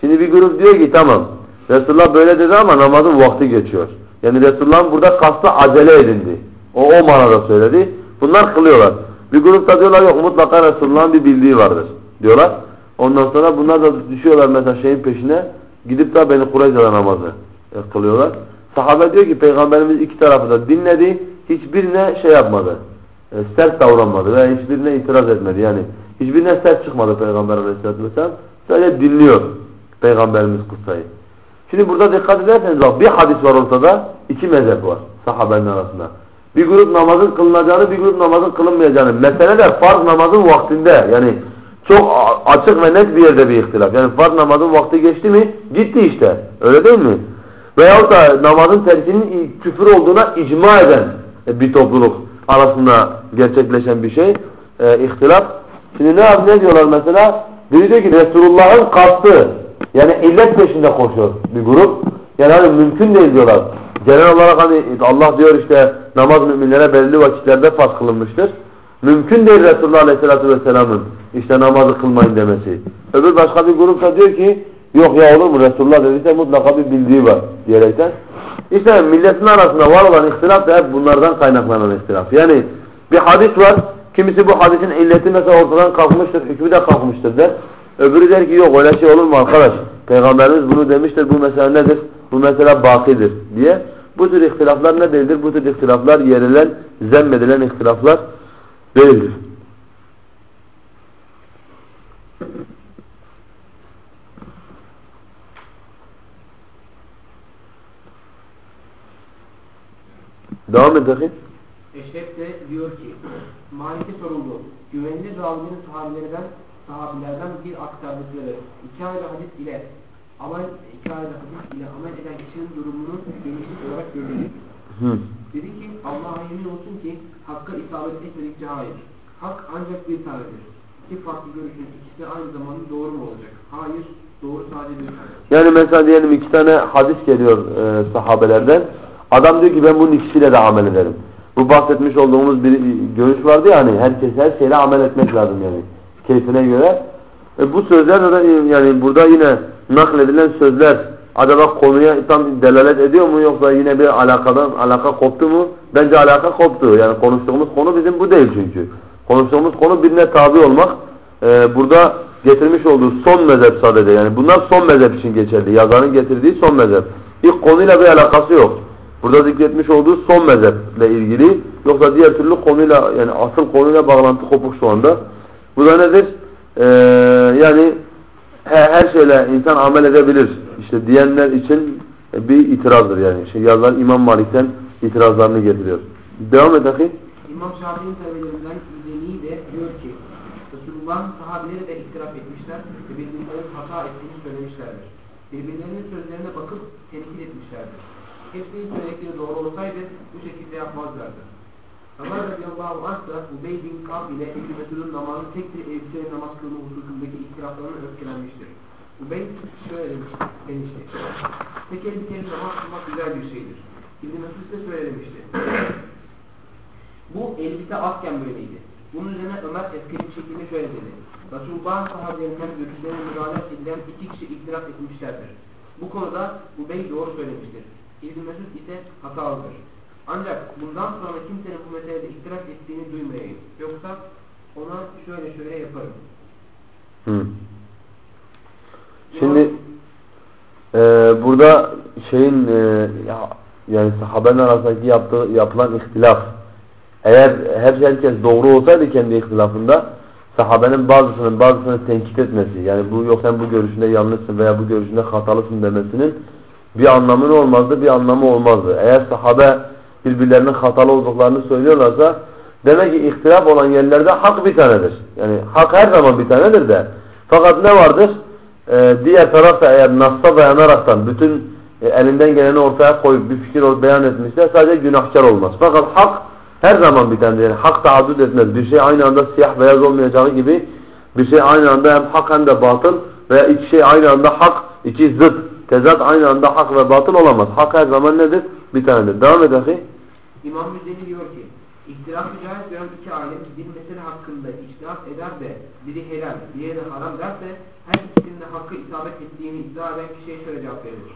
Şimdi bir grup diyor ki tamam Resulullah böyle dedi ama namazın vakti geçiyor. Yani Resulullah'ın burada kastı acele edindi. O o manada söyledi. Bunlar kılıyorlar. Bir grup da diyorlar yok mutlaka Resulullah'ın bir bildiği vardır diyorlar. Ondan sonra bunlar da düşüyorlar mesela şeyin peşine gidip de beni Kureyza'da namazı e, kılıyorlar. Sahabe diyor ki Peygamberimiz iki tarafı da dinledi. Hiçbirine şey yapmadı. E, sert davranmadı veya hiçbirine itiraz etmedi. Yani hiçbirine sert çıkmadı Peygamber Aleyhisselatü Vesselam. Sadece dinliyor Peygamberimiz kutsayı. Şimdi burada dikkat ederseniz bak bir hadis var ortada, iki mezhep var sahabenin arasında. Bir grup namazın kılınacağını, bir grup namazın kılınmayacağını. Mesele de farz namazın vaktinde. Yani çok açık ve net bir yerde bir ihtilaf. Yani farz namazın vakti geçti mi? Gitti işte. Öyle değil mi? Veyahut da namazın terkinin küfür olduğuna icma eden bir topluluk arasında gerçekleşen bir şey. E, ihtilaf. Şimdi ne, ne diyorlar mesela? Biri diyor ki Resulullah'ın kastı yani illet peşinde koşuyor bir grup. Yani hani mümkün değil diyorlar. genel olarak hani Allah diyor işte namaz müminlere belli vakitlerde farz kılınmıştır. Mümkün değil Resulullah Aleyhisselatü Vesselam'ın işte namazı kılmayın demesi. Öbür başka bir grup da diyor ki yok ya olur mu Resulullah dediyse mutlaka bir bildiği var diyerekten. İşte milletin arasında var olan ihtilaf da hep bunlardan kaynaklanan ihtilaf. Yani bir hadis var. Kimisi bu hadisin illeti mesela ortadan kalkmıştır, hükmü de kalkmıştır der. Öbürü der ki yok öyle şey olur mu arkadaş? Peygamberimiz bunu demiştir, bu mesele nedir? Bu mesele bakidir diye. Bu tür ihtilaflar ne değildir? Bu tür ihtilaflar yerilen, zemmedilen ihtilaflar değildir. Devam bakayım. Eşref de diyor ki, Malik'e soruldu. Güvenilir ravilerin sahabilerden, sahabilerden bir aktardıkları iki ayrı hadis ile amel, iki ayrı hadis ile amel eden kişinin durumunu genişlik olarak görüldü. Dedi ki, Allah'a emin olsun ki Hakk'a isabet etmedikçe hayır. Hak ancak bir tanedir. İki farklı görüşün ikisi aynı zamanda doğru mu olacak? Hayır, doğru sadece bir. Yani mesela diyelim iki tane hadis geliyor e, sahabelerden. Adam diyor ki ben bunun ikisiyle de amel ederim. Bu bahsetmiş olduğumuz bir görüş vardı ya hani herkes her şeyle amel etmek lazım yani. Keyfine göre. E, bu sözler de yani burada yine nakledilen sözler acaba konuya tam delalet ediyor mu yoksa yine bir alakadan alaka koptu mu? Bence alaka koptu. Yani konuştuğumuz konu bizim bu değil çünkü. Konuştuğumuz konu birine tabi olmak. Ee, burada getirmiş olduğu son mezhep sadece. Yani bunlar son mezhep için geçerli. Yazarın getirdiği son mezhep. İlk konuyla bir alakası yok. Burada zikretmiş olduğu son mezheple ilgili. Yoksa diğer türlü konuyla yani asıl konuyla bağlantı kopuk şu anda. Bu da nedir? Ee, yani her şeyle insan amel edebilir. İşte diyenler için bir itirazdır yani. Şey yazar İmam Malik'ten itirazlarını getiriyor. Devam et akı. İmam Şafii'nin talebelerinden İzeni de diyor ki Resulullah'ın sahabeleri de iktiraf etmişler ve birbirlerinin hata ettiğini söylemişlerdir. Birbirlerinin sözlerine bakıp tenkit etmişlerdir. Hepsinin söyledikleri doğru olsaydı bu şekilde yapmazlardı. Ömer radıyallahu anh da Ubey bin Kab ile İbn-i Mesud'un namazı tek bir elbiseyle namaz kılma hususundaki ihtilaflarına öfkelenmiştir. Ubey şöyle demiş, demişti. Tek elbiseyle namaz kılmak güzel bir şeydir. İbn-i Mesud ise şöyle demişti. Bu elbise azken böyleydi. Bunun üzerine Ömer etkili bir şekilde şöyle dedi. Resulullah'ın sahabilerinden görüşlerine müdahale edilen iki kişi iktiraf etmişlerdir. Bu konuda Ubey doğru söylemiştir. ibn Mesud ise hatalıdır. Ancak bundan sonra kimsenin bu meselede iktiraf ettiğini duymayayım. Yoksa ona şöyle şöyle yaparım. Hı. Şimdi e, burada şeyin e, ya, yani sahabenin arasındaki yaptığı, yapılan ihtilaf eğer her herkes doğru olsaydı kendi ihtilafında sahabenin bazısının bazısını tenkit etmesi yani bu yok sen bu görüşünde yanlışsın veya bu görüşünde hatalısın demesinin bir anlamı olmazdı bir anlamı olmazdı. Eğer sahabe birbirlerinin hatalı olduklarını söylüyorlarsa demek ki ihtilaf olan yerlerde hak bir tanedir. Yani hak her zaman bir tanedir de fakat ne vardır? Ee, diğer taraf da eğer nasla dayanaraktan bütün e, elinden geleni ortaya koyup bir fikir beyan etmişse sadece günahkar olmaz. Fakat hak her zaman bir tanedir. Yani hak taaddüt etmez. Bir şey aynı anda siyah beyaz olmayacağı gibi bir şey aynı anda hem hak hem de batıl veya iki şey aynı anda hak, iki zıt, tezat aynı anda hak ve batıl olamaz. Hak her zaman nedir? Bir tanedir. Devam et ahi. İmam Müzdeli diyor ki, İhtilaf caiz gören iki alim bir mesele hakkında içtihat eder de biri helal, diğeri haram derse her ikisinin de hakkı isabet ettiğini iddia eden kişiye şöyle cevap verilir.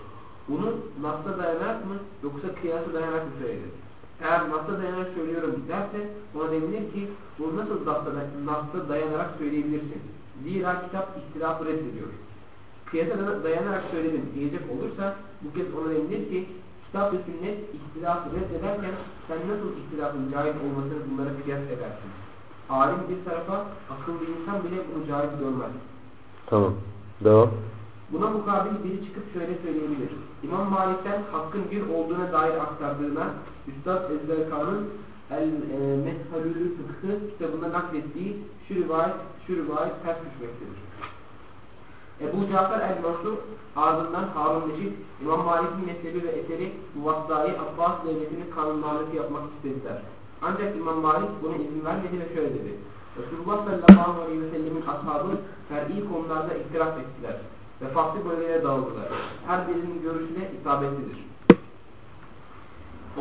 Bunu nasla dayanarak mı yoksa kıyasa dayanarak mı söylenir? Eğer nasla dayanarak söylüyorum derse ona denilir ki bunu nasıl nasla dayanarak söyleyebilirsin? Zira kitap ihtilafı reddediyor. Kıyasa dayanarak söyledim diyecek olursa bu kez ona denilir ki kitap ve sünnet ihtilafı reddederken sen nasıl ihtilafın caiz olmasını bunlara kıyas edersin? Alim bir tarafa, akıllı insan bile bunu caiz görmez. Tamam. Devam. Buna mukabil biri çıkıp şöyle söyleyebilir. İmam Malik'ten hakkın bir olduğuna dair aktardığına Üstad Ezberkan'ın El e, Methalülü Fıkhı kitabında naklettiği şu rivayet, şu rivayet ters düşmektedir. Ebu Cafer el-Mansur ardından Harun Neşit, İmam Malik'in mezhebi ve eseri Muvatta'yı Abbas devletinin kanunlarlık yapmak istediler. Ancak İmam Malik buna izin vermedi ve şöyle dedi. Resulullah sallallahu aleyhi ve sellemin ashabı fer'i konularda iktiraf ettiler ve farklı bölgelere dağıldılar. Her birinin görüşüne isabetlidir.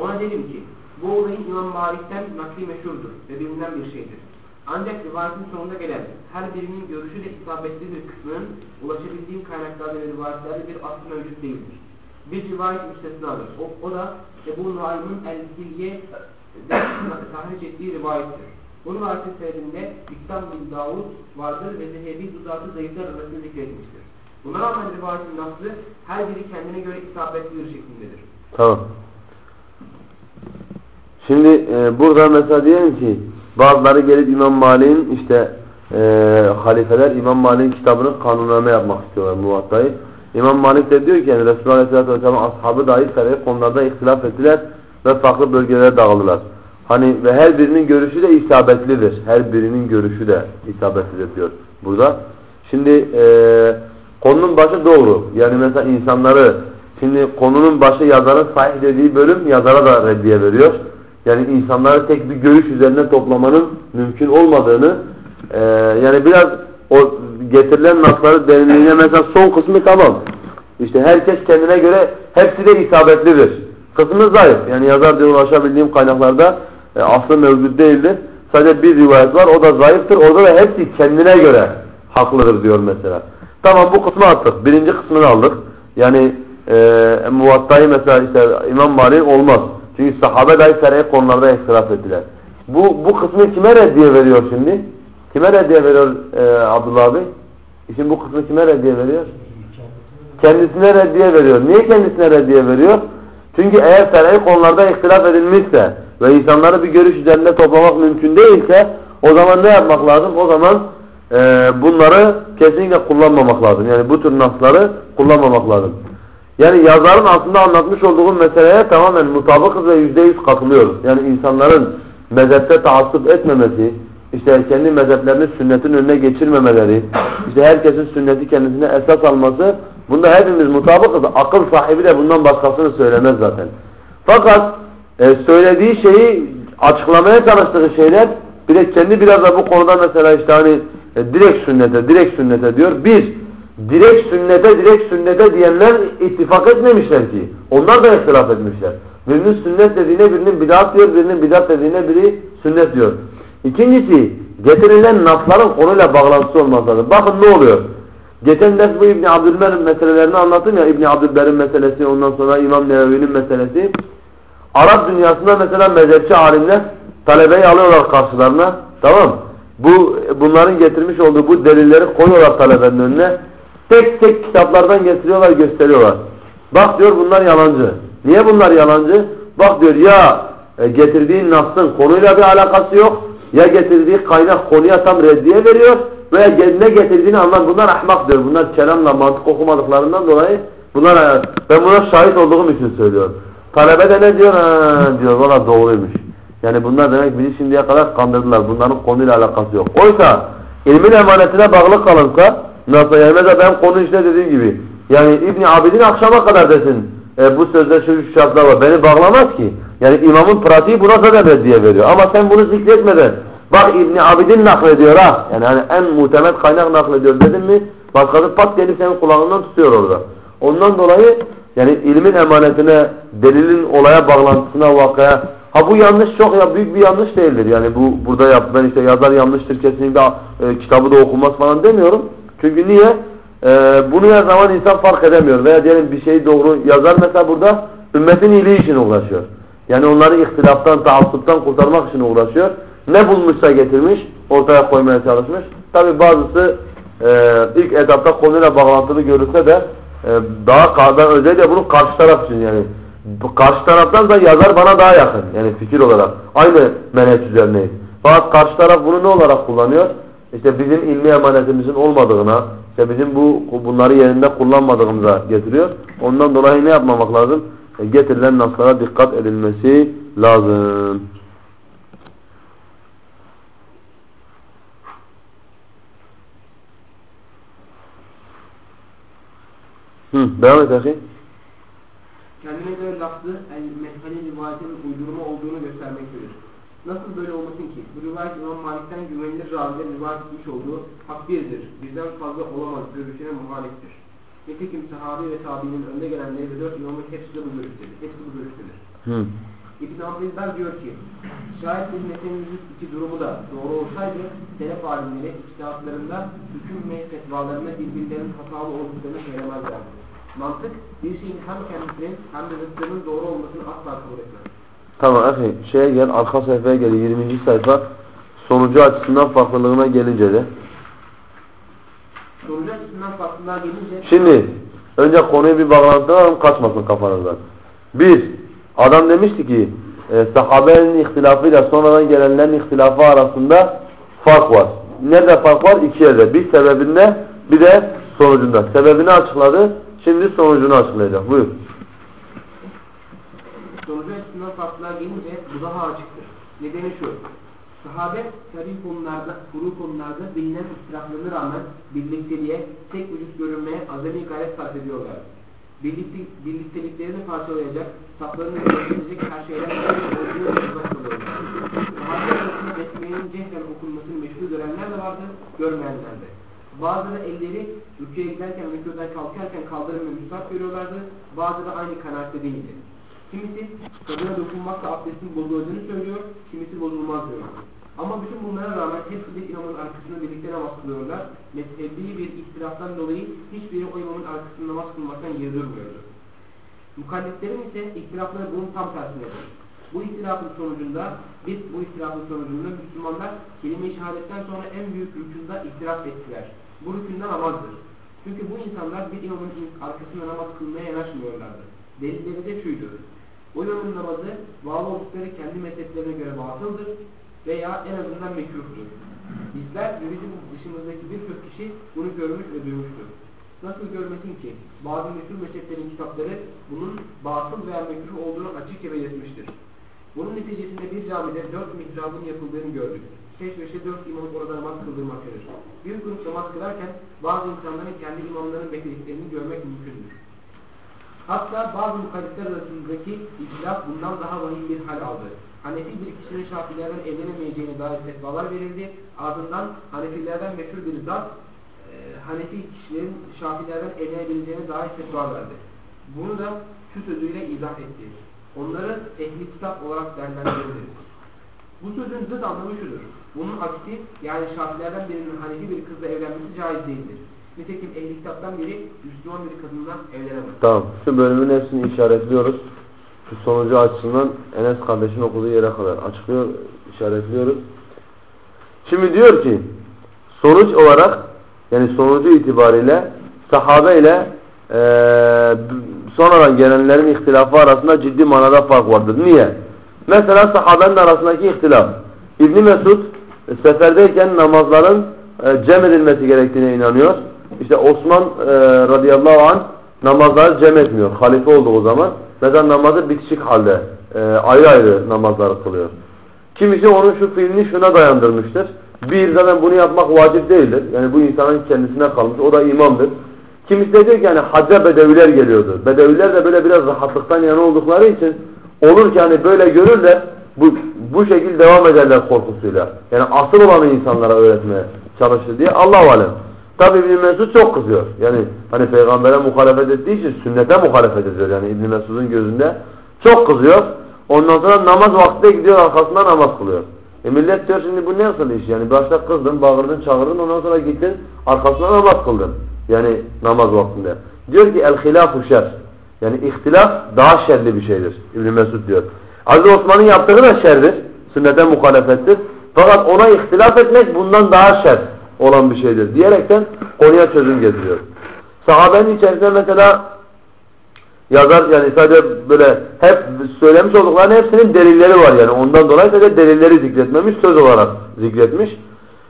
Ona dedim ki, bu olayın İmam Malik'ten nakli meşhurdur ve bilinen bir şeydir. Ancak rivayetin sonunda gelen her birinin görüşü de isabetli bir kısmının ulaşabildiğim kaynaklarda ve rivayetlerde bir aslı mevcut değildir. Bir rivayet müstesnadır. O, o da Ebu Nuaym'ın El-Hilye tahriş ettiği rivayettir. Bu rivayetin sebebinde İktam bin Davud vardır ve Zehebi Duzatı zayıflar arasında zikretmiştir. Buna rağmen rivayetin naslı her biri kendine göre isabetli bir şeklindedir. Tamam. Şimdi e, burada mesela diyelim ki bazıları gelip İmam Malik'in işte e, halifeler İmam Malik'in kitabını kanunname yapmak istiyorlar muvattayı. İmam Malik de diyor ki yani Resulullah Aleyhisselatü Vesselam ashabı dahi sarayı konularda ihtilaf ettiler ve farklı bölgelere dağıldılar. Hani ve her birinin görüşü de isabetlidir. Her birinin görüşü de isabetlidir diyor burada. Şimdi e, konunun başı doğru. Yani mesela insanları şimdi konunun başı yazarın sahih dediği bölüm yazara da reddiye veriyor. Yani insanları tek bir görüş üzerine toplamanın mümkün olmadığını e, yani biraz o getirilen nasları derinliğine mesela son kısmı tamam. İşte herkes kendine göre hepsi de isabetlidir. Kısmı zayıf. Yani yazar diye ulaşabildiğim kaynaklarda e, aslı mevcut değildir. Sadece bir rivayet var. O da zayıftır. Orada da hepsi kendine göre haklıdır diyor mesela. Tamam bu kısmı attık. Birinci kısmını aldık. Yani e, muvattayı mesela işte İmam Malik olmaz. Çünkü sahabe dahi saraya konularda ihtilaf ettiler. Bu, bu kısmı kime reddiye veriyor şimdi? Kime reddiye veriyor e, Abdullah abi? Şimdi bu kısmı kime reddiye veriyor? Kendisine reddiye veriyor. Niye kendisine reddiye veriyor? Çünkü eğer sarayı konularda ihtilaf edilmişse ve insanları bir görüş üzerinde toplamak mümkün değilse o zaman ne yapmak lazım? O zaman e, bunları kesinlikle kullanmamak lazım. Yani bu tür nasları kullanmamak lazım. Yani yazarın aslında anlatmış olduğu meseleye tamamen mutabıkız ve yüzde yüz katılıyoruz. Yani insanların mezhepte taassup etmemesi, işte kendi mezheplerini sünnetin önüne geçirmemeleri, işte herkesin sünneti kendisine esas alması, bunda hepimiz mutabıkız. Akıl sahibi de bundan başkasını söylemez zaten. Fakat e, söylediği şeyi açıklamaya çalıştığı şeyler, bir de kendi biraz da bu konuda mesela işte hani e, direkt sünnete, direkt sünnete diyor. Bir, direkt sünnete, direkt sünnete diyenler ittifak etmemişler ki. Onlar da ihtilaf etmişler. Birinin sünnet dediğine birinin bidat diyor, birinin bidat dediğine biri sünnet diyor. İkincisi, getirilen nasların konuyla bağlantısı olması lazım. Bakın ne oluyor? Geçen ders bu İbni Abdülber'in meselelerini anlattım ya. İbni Abdülber'in meselesi, ondan sonra İmam Nevevi'nin meselesi. Arap dünyasında mesela mezhepçi alimler talebeyi alıyorlar karşılarına. Tamam Bu Bunların getirmiş olduğu bu delilleri koyuyorlar talebenin önüne. Tek tek kitaplardan getiriyorlar, gösteriyorlar. Bak diyor bunlar yalancı. Niye bunlar yalancı? Bak diyor ya e, getirdiğin nasın konuyla bir alakası yok. Ya getirdiği kaynak konuya tam reddiye veriyor veya ne getirdiğini anlar. Bunlar ahmak diyor. Bunlar kelamla mantık okumadıklarından dolayı bunlar ben buna şahit olduğum için söylüyorum. Talebe de ne diyor? Diyor valla doğruymuş. Yani bunlar demek bizi şimdiye kadar kandırdılar. Bunların konuyla alakası yok. Oysa ilmin emanetine bağlı kalınsa nasıl yani mesela ben konu işte dediğim gibi yani İbn Abidin akşama kadar desin e, bu sözde şu şartlar var. Beni bağlamaz ki. Yani imamın pratiği buna zaten reddiye veriyor. Ama sen bunu zikretmeden bak İbn Abidin naklediyor ha. Yani hani en muhtemel kaynak naklediyor dedin mi başkası pat gelip senin kulağından tutuyor orada. Ondan dolayı yani ilmin emanetine, delilin olaya bağlantısına, vakaya Ha bu yanlış çok ya büyük bir yanlış değildir. Yani bu burada yap ben işte yazar yanlıştır kesinlikle e, kitabı da okunmaz falan demiyorum. Çünkü niye? E, bunu her zaman insan fark edemiyor. Veya diyelim bir şey doğru yazar mesela burada ümmetin iyiliği için uğraşıyor. Yani onları ihtilaftan, taassuptan kurtarmak için uğraşıyor. Ne bulmuşsa getirmiş, ortaya koymaya çalışmış. Tabi bazısı e, ilk etapta konuyla bağlantılı görülse de e, daha ben özellikle bunu karşı taraf için yani karşı taraftan da yazar bana daha yakın. Yani fikir olarak. Aynı menheç üzerineyiz. Fakat karşı taraf bunu ne olarak kullanıyor? İşte bizim ilmi emanetimizin olmadığına, işte bizim bu bunları yerinde kullanmadığımıza getiriyor. Ondan dolayı ne yapmamak lazım? E, getirilen naslara dikkat edilmesi lazım. Hı, devam et akı. Kendine göre lafzı el-meshali rivayetinin uydurma olduğunu göstermektedir. Nasıl böyle olmasın ki? Bu rivayet İmam Malik'ten güvenilir ravilerin rivayet etmiş olduğu hak birdir. Birden fazla olamaz görüşüne muhaliftir. Nitekim sahabi ve tabiinin önde ve dört imamın hepsi de bu görüştedir. Hepsi bu görüştedir. Hı. İbn Abdülber diyor ki şayet bir meselemizin iki durumu da doğru olsaydı selef alimleri içtihatlarında hüküm ve fetvalarında birbirlerinin hatalı olduklarını söylemezlerdi. Mantık bir şeyin hem kendisinin hem de zıttının doğru olmasını asla kabul etmez. Tamam akhi şeye gel arka sayfaya gel 20. sayfa sonucu açısından farklılığına gelince de. Sonucu açısından farklılığa gelince Şimdi önce konuyu bir bağlantılarım kaçmasın kafanızdan. Bir, adam demişti ki e, sahabenin ihtilafıyla sonradan gelenlerin ihtilafı arasında fark var. Nerede fark var? İki yerde. Bir sebebinde bir de sonucunda. Sebebini açıkladı. Şimdi sonucunu açıklayacak. Buyur. Sonucu açısından farklılığa gelince bu daha açıktır. Nedeni şu. Sahabe tabi konularda, furu konularda bilinen ihtilaflarına rağmen birlikteliğe, tek vücut görünmeye azami gayret sarf ediyorlar. Birlikte, birlikteliklerini parçalayacak, saplarını yönetilecek her şeyden uzak kalıyorlar. Sahabe arasında besmeyenin cehlen okunmasını meşru görenler de vardır, görmeyenler de. Bazıları elleri rüküye giderken, rüküden kalkarken kaldırım ve müstahap görüyorlardı, bazıları aynı kanaatte değildi. Kimisi kadına dokunmakla abdestin bozulacağını söylüyor, kimisi bozulmaz diyor. Ama bütün bunlara rağmen hepsi bir imamın arkasında birlikte namaz kılıyorlar. Mezhebi bir ihtilaftan dolayı hiçbiri o imamın arkasında namaz kılmaktan geri durmuyordu. Mukallitlerin ise ihtilafları bunun tam tersinedir. Bu ihtilafın sonucunda, biz bu ihtilafın sonucunda Müslümanlar kelime-i şehadetten sonra en büyük rükünde ihtilaf ettiler. Bu rükünde namazdır. Çünkü bu insanlar bir imamın arkasında namaz kılmaya yanaşmıyorlardı. Delilleri de şuydu. O imamın namazı bağlı oldukları kendi mezheplerine göre batıldır veya en azından mekruhtur. Bizler ve bizim dışımızdaki birçok kişi bunu görmüş ve duymuştur. Nasıl görmesin ki bazı meşhur mezheplerin kitapları bunun batıl veya mekruh olduğunu açıkça belirtmiştir. Bunun neticesinde bir camide dört mihrabın yapıldığını gördük. Peş peşe dört imam orada namaz kıldırmaktadır. Bir grup namaz kılarken bazı insanların kendi imamlarının beklediklerini görmek mümkündür. Hatta bazı mukaddisler arasındaki ihtilaf bundan daha vahim bir hal aldı. Hanefi bir kişinin Şafilerden evlenemeyeceğine dair fetvalar verildi. Ardından Hanefilerden meşhur bir zat e, Hanefi kişilerin Şafilerden evlenebileceğine dair fetva verdi. Bunu da şu sözüyle izah etti. Onları ehli kitap olarak değerlendirildi. Bu sözün zıt anlamı şudur. Bunun aksi yani Şafilerden birinin Hanefi bir kızla evlenmesi caiz değildir. Nitekim ehli kitaptan biri Müslüman bir kadınla evlenemez. Tamam. Şu bölümün hepsini işaretliyoruz. Şu sonucu açısından Enes kardeşin okuduğu yere kadar açıklıyor, işaretliyoruz. Şimdi diyor ki sonuç olarak yani sonucu itibariyle sahabe ile e, sonradan gelenlerin ihtilafı arasında ciddi manada fark vardır. Niye? Mesela sahabenin arasındaki ihtilaf. İbni Mesud seferdeyken namazların e, cem edilmesi gerektiğine inanıyor. İşte Osman e, radıyallahu anh namazları cem etmiyor. Halife oldu o zaman. Mesela namazı bitişik halde e, ayrı ayrı namazları kılıyor. Kimisi onun şu fiilini şuna dayandırmıştır. Bir zaten bunu yapmak vacip değildir. Yani bu insanın kendisine kalmış. O da imamdır. Kimisi de diyor ki yani hacca bedeviler geliyordu. Bedeviler de böyle biraz rahatlıktan yana oldukları için olur ki hani böyle görürler bu, bu şekilde devam ederler korkusuyla. Yani asıl olanı insanlara öğretmeye çalışır diye Allah alem. Tabi İbn Mesud çok kızıyor. Yani hani peygambere muhalefet ettiği için sünnete muhalefet ediyor yani İbn Mesud'un gözünde. Çok kızıyor. Ondan sonra namaz vakti gidiyor arkasında namaz kılıyor. E millet diyor şimdi bu ne nasıl iş? Yani başta kızdın, bağırdın, çağırdın ondan sonra gittin arkasına namaz kıldın. Yani namaz vaktinde. Diyor ki el hilafu şer. Yani ihtilaf daha şerli bir şeydir. İbn Mesud diyor. Hazreti Osman'ın yaptığı da şerdir. Sünnete muhalefettir. Fakat ona ihtilaf etmek bundan daha şer olan bir şeydir diyerekten konuya çözüm getiriyor. Sahabenin içerisinde mesela yazar yani sadece böyle hep söylemiş olduklarının hepsinin delilleri var yani ondan dolayı sadece delilleri zikretmemiş söz olarak zikretmiş.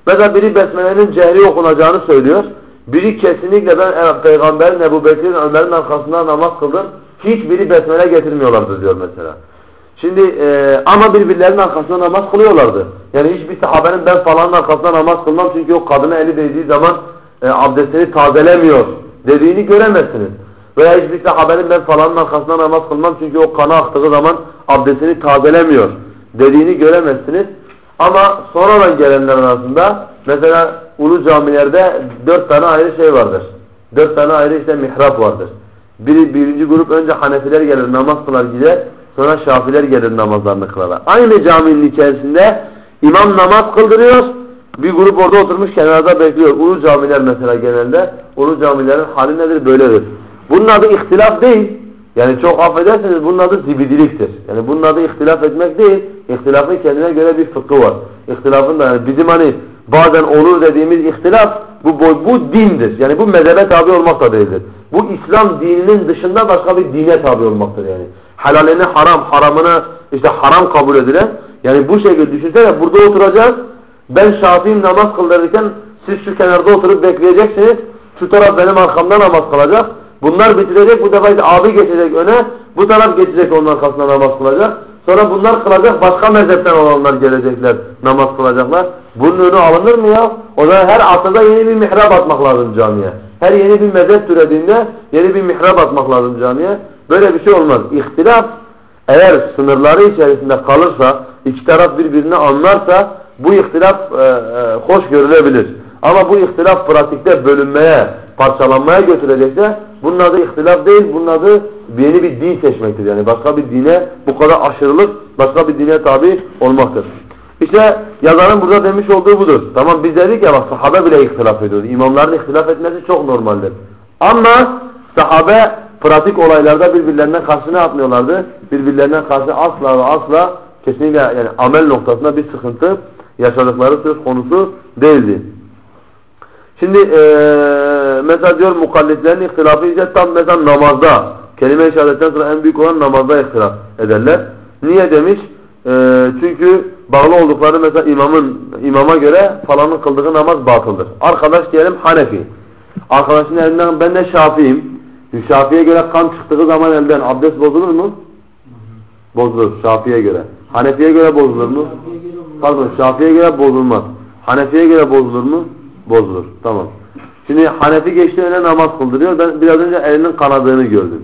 Mesela biri Besmele'nin cehri okunacağını söylüyor. Biri kesinlikle ben e, Peygamberin Ebu Bekir'in Ömer'in arkasında namaz kıldım. Hiçbiri Besmele getirmiyorlardı diyor mesela. Şimdi e, ama birbirlerinin arkasında namaz kılıyorlardı. Yani hiçbir sahabenin ben falanın arkasında namaz kılmam çünkü o kadına eli değdiği zaman e, abdestini tazelemiyor dediğini göremezsiniz. Veya hiçbir sahabenin ben falanın arkasında namaz kılmam çünkü o kanı aktığı zaman abdestini tazelemiyor dediğini göremezsiniz. Ama sonradan gelenler arasında mesela ulu camilerde dört tane ayrı şey vardır. Dört tane ayrı işte mihrap vardır. Biri, birinci grup önce Hanefiler gelir namaz kılar gider. Sonra Şafiler gelir namazlarını kılarlar. Aynı caminin içerisinde imam namaz kıldırıyor. Bir grup orada oturmuş kenarda bekliyor. Ulu camiler mesela genelde. Ulu camilerin hali nedir? Böyledir. Bunun adı ihtilaf değil. Yani çok affedersiniz bunun adı zibidiliktir. Yani bunun adı ihtilaf etmek değil. İhtilafın kendine göre bir fıkhı var. İhtilafın da yani bizim hani bazen olur dediğimiz ihtilaf bu, bu, bu dindir. Yani bu mezhebe tabi olmak da değildir. Bu İslam dininin dışında başka bir dine tabi olmaktır yani. Halalini haram, haramını işte haram kabul edilen. Yani bu şekilde düşünsene burada oturacağız. Ben Şafii'm namaz kıldırırken siz şu kenarda oturup bekleyeceksiniz. Şu taraf benim arkamda namaz kılacak. Bunlar bitirecek bu defa işte abi geçecek öne. Bu taraf geçecek onun arkasında namaz kılacak. Sonra bunlar kılacak başka mezhepten olanlar gelecekler namaz kılacaklar. Bunun önü alınır mı ya? O zaman her asırda yeni bir mihrap atmak lazım camiye. Her yeni bir mezhep türediğinde yeni bir mihrap atmak lazım camiye. Böyle bir şey olmaz. İhtilaf eğer sınırları içerisinde kalırsa, iki taraf birbirini anlarsa bu ihtilaf e, e, hoş görülebilir. Ama bu ihtilaf pratikte bölünmeye, parçalanmaya götürecekse bunun adı ihtilaf değil, bunun adı yeni bir din seçmektir. Yani başka bir dine bu kadar aşırılık başka bir dine tabi olmaktır. İşte yazarın burada demiş olduğu budur. Tamam biz dedik ya bak sahabe bile ihtilaf ediyordu. İmamların ihtilaf etmesi çok normaldir. Ama sahabe pratik olaylarda birbirlerine karşı ne yapmıyorlardı? Birbirlerine karşı asla ve asla kesinlikle yani amel noktasında bir sıkıntı yaşadıkları söz konusu değildi. Şimdi ee, mesela diyor mukallitlerin ihtilafı ise tam mesela namazda kelime-i şehadetten sonra en büyük olan namazda ihtilaf ederler. Niye demiş? E, çünkü bağlı oldukları mesela imamın imama göre falanın kıldığı namaz batıldır. Arkadaş diyelim Hanefi. Arkadaşın elinden ben de Şafii'yim. Şafii'ye göre kan çıktığı zaman elden abdest bozulur mu? Bozulur Şafii'ye göre. Hanefi'ye göre bozulur mu? Pardon Şafii'ye göre bozulmaz. Hanefi'ye göre bozulur mu? Bozulur. Tamam. Şimdi Hanefi geçti öne namaz kıldırıyor. Ben biraz önce elinin kanadığını gördüm.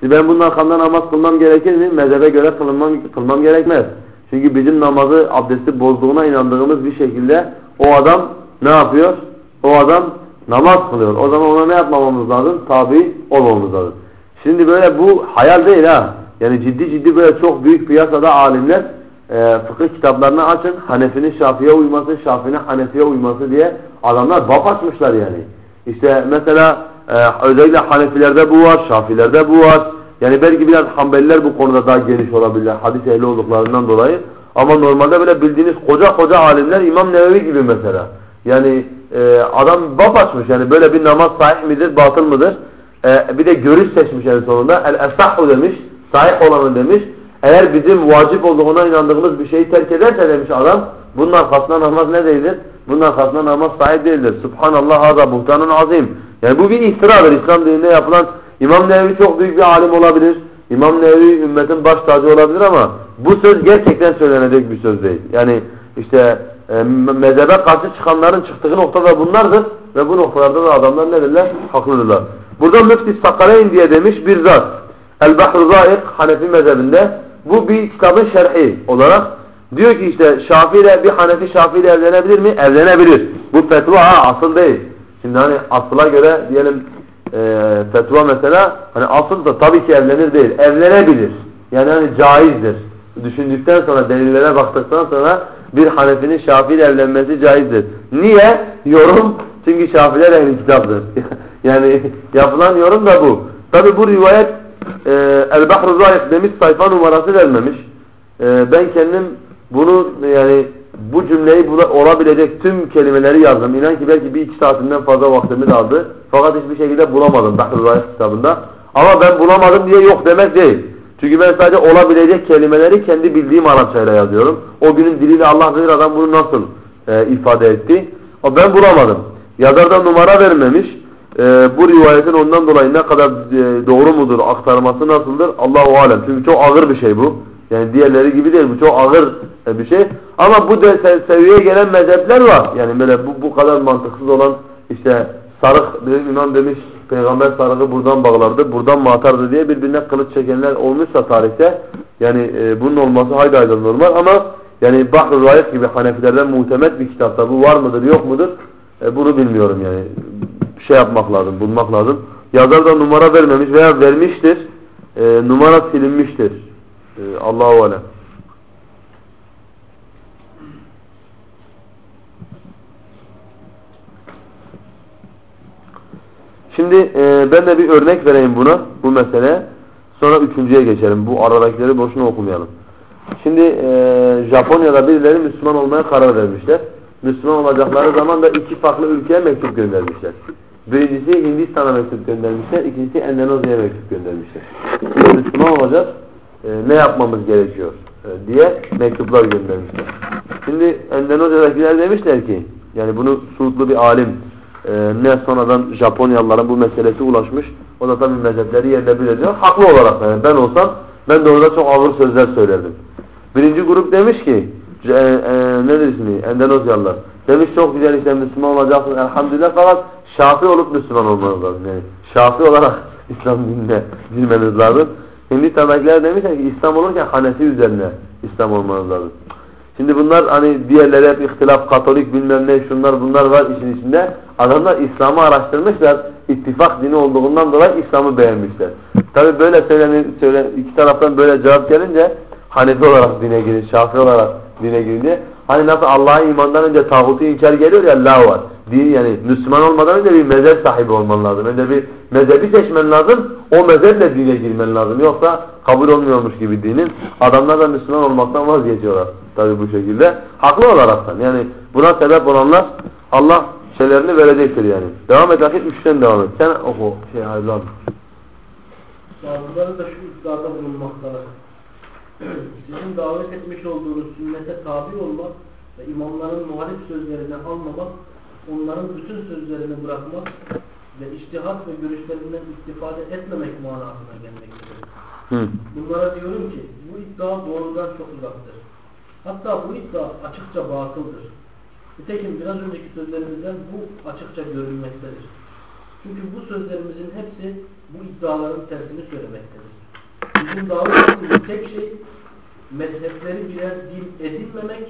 Şimdi ben bunun arkamda namaz kılmam gerekir mi? Mezhebe göre kılmam, kılmam gerekmez. Çünkü bizim namazı abdesti bozduğuna inandığımız bir şekilde o adam ne yapıyor? O adam namaz kılıyor. O zaman ona ne yapmamamız lazım? Tabi olmamız lazım. Şimdi böyle bu hayal değil ha. Yani ciddi ciddi böyle çok büyük piyasada alimler e, fıkıh kitaplarını açın. Hanefi'nin Şafi'ye uyması, Şafi'nin Hanefi'ye uyması diye adamlar bap açmışlar yani. İşte mesela e, özellikle Hanefilerde bu var, Şafilerde bu var. Yani belki biraz Hanbeliler bu konuda daha geniş olabilirler. Hadis ehli olduklarından dolayı. Ama normalde böyle bildiğiniz koca koca alimler İmam Nevevi gibi mesela. Yani e, adam bap açmış yani böyle bir namaz sahih midir, batıl mıdır? E, bir de görüş seçmiş en sonunda. El-esahhu demiş, sahih olanı demiş. Eğer bizim vacip olduğuna inandığımız bir şeyi terk ederse demiş adam, bunun arkasında namaz ne değildir? Bunun arkasında namaz sahip değildir. Subhanallah hada buhtanun azim. Yani bu bir iftiradır. İslam dininde yapılan İmam Nevevi çok büyük bir alim olabilir. İmam Nevevi ümmetin baş tacı olabilir ama bu söz gerçekten söylenecek bir söz değil. Yani işte e, mezhebe karşı çıkanların çıktığı nokta bunlardır. Ve bu noktalarda da adamlar nedirler? Haklıdırlar. Burada Müfti Sakaleyn diye demiş bir zat. El-Bahru Zahir Hanefi mezhebinde. Bu bir kitabın şerhi olarak. Diyor ki işte Şafii ile bir Hanefi Şafii ile evlenebilir mi? Evlenebilir. Bu fetva ha asıl değil. Şimdi hani asıla göre diyelim e, fetva mesela hani asıl da tabii ki evlenir değil. Evlenebilir. Yani hani caizdir. Düşündükten sonra delillere baktıktan sonra bir Hanefi'nin Şafii ile evlenmesi caizdir. Niye? Yorum çünkü Şafiler ehli kitaptır. [laughs] yani yapılan yorum da bu. Tabi bu rivayet e, El-Bahru Zahid demiş sayfa numarası vermemiş. E, ben kendim bunu yani bu cümleyi olabilecek tüm kelimeleri yazdım. İnan ki belki bir iki saatinden fazla vaktimi aldı. Fakat hiçbir şekilde bulamadım Bahru Zahid kitabında. Ama ben bulamadım diye yok demek değil. Çünkü ben sadece olabilecek kelimeleri kendi bildiğim Arapçayla yazıyorum. O günün diliyle Allah bilir adam bunu nasıl e, ifade etti. Ben bulamadım. Yazar da numara vermemiş. E, bu rivayetin ondan dolayı ne kadar e, doğru mudur, aktarması nasıldır Allahu alem. Çünkü çok ağır bir şey bu. Yani diğerleri gibi değil. Bu çok ağır e, bir şey. Ama bu de, seviyeye gelen mezhepler var. Yani böyle bu, bu kadar mantıksız olan işte sarık bizim imam demiş peygamber sarığı buradan bağlardı, buradan mı atardı diye birbirine kılıç çekenler olmuşsa tarihte yani e, bunun olması haydi haydi normal ama yani Bahr-ı gibi Hanefilerden muhtemet bir kitapta bu var mıdır yok mudur e, bunu bilmiyorum yani şey yapmak lazım bulmak lazım yazar da numara vermemiş veya vermiştir e, numara silinmiştir Ee, Allahu alem. Şimdi e, ben de bir örnek vereyim buna, bu mesele. Sonra üçüncüye geçelim. Bu aradakileri boşuna okumayalım. Şimdi e, Japonya'da birileri Müslüman olmaya karar vermişler. Müslüman olacakları zaman da iki farklı ülkeye mektup göndermişler. Birincisi Hindistan'a mektup göndermişler, ikincisi Endonezya'ya mektup göndermişler. Müslüman olacağız, e, ne yapmamız gerekiyor e, diye mektuplar göndermişler. Şimdi Endonezya'dakiler demişler ki, yani bunu Suudlu bir alim, e, ne sonradan Japonyalılara bu meselesi ulaşmış, o da tabii mezhepleri yerine bir ediyor. Haklı olarak yani ben olsam, ben de orada çok ağır sözler söylerdim. Birinci grup demiş ki, e, e, nedir ismi, Endonezyalılar, demiş çok güzel işte Müslüman olacaksın elhamdülillah fakat şafi olup Müslüman olmanız lazım. Yani şafi olarak [laughs] İslam dinine girmeniz lazım. Hindistan'dakiler demişler ki İslam olurken Hanefi üzerine İslam olmanız lazım. Şimdi bunlar hani diğerleri hep ihtilaf, katolik bilmem ne şunlar bunlar var işin içinde. Adamlar İslam'ı araştırmışlar. ittifak dini olduğundan dolayı İslam'ı beğenmişler. Tabi böyle söylenin, söyle, iki taraftan böyle cevap gelince Hanefi olarak dine girin, Şafi olarak dine girin diye. Hani nasıl Allah'a imandan önce tağutu inkar geliyor ya la var. Din yani Müslüman olmadan önce bir mezhep sahibi olman lazım. Önce bir mezhebi seçmen lazım. O mezheple dine girmen lazım. Yoksa kabul olmuyormuş gibi dinin. Adamlar da Müslüman olmaktan vazgeçiyorlar. Tabi bu şekilde. Haklı olaraktan. Yani buna sebep olanlar Allah şeylerini verecektir yani. Devam et akit üçten devam et. Sen oku şey hayırlı Bazıları da şu iddiada bulunmaktadır. Sizin davet etmiş olduğunuz sünnete tabi olmak ve imamların muhalif sözlerini almamak, onların bütün sözlerini bırakmak ve iştihat ve görüşlerinden istifade etmemek manasına gelmektedir. Hı. Bunlara diyorum ki bu iddia doğrudan çok uzaktır. Hatta bu iddia açıkça batıldır. Nitekim biraz önceki sözlerimizden bu açıkça görülmektedir. Çünkü bu sözlerimizin hepsi bu iddiaların tersini söylemektedir. Bizim davet ettiğimiz tek şey mezhepleri birer din edinmemek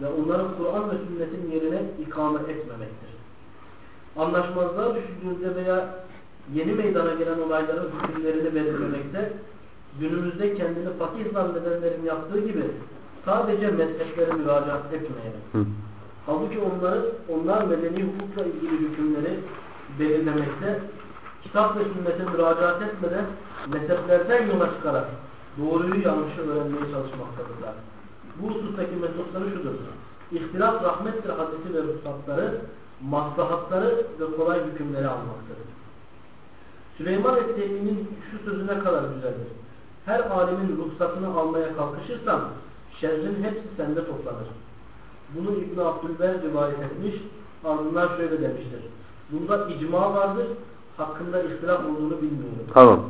ve onları Kur'an ve sünnetin yerine ikame etmemektir. Anlaşmazlığa düştüğünde veya yeni meydana gelen olayların hükümlerini belirlemekte günümüzde kendini fakir zannedenlerin yaptığı gibi sadece mezheplere müracaat etmeyelim. Halbuki onları, onlar medeni hukukla ilgili hükümleri belirlemekte, kitap ve sünnete müracaat etmeden mezheplerden yola çıkarak doğruyu yanlışı öğrenmeye çalışmaktadırlar. Bu husustaki metotları şudur. İhtilaf rahmettir hadisi ve ruhsatları, maslahatları ve kolay hükümleri almaktadır. Süleyman Ettehmi'nin şu sözü ne kadar güzeldir. Her alimin ruhsatını almaya kalkışırsan şerrin hepsi sende toplanır. Bunu İbn Abdülber rivayet etmiş, ardından şöyle demiştir. Bunda icma vardır, hakkında ihtilaf olduğunu bilmiyorum. Tamam.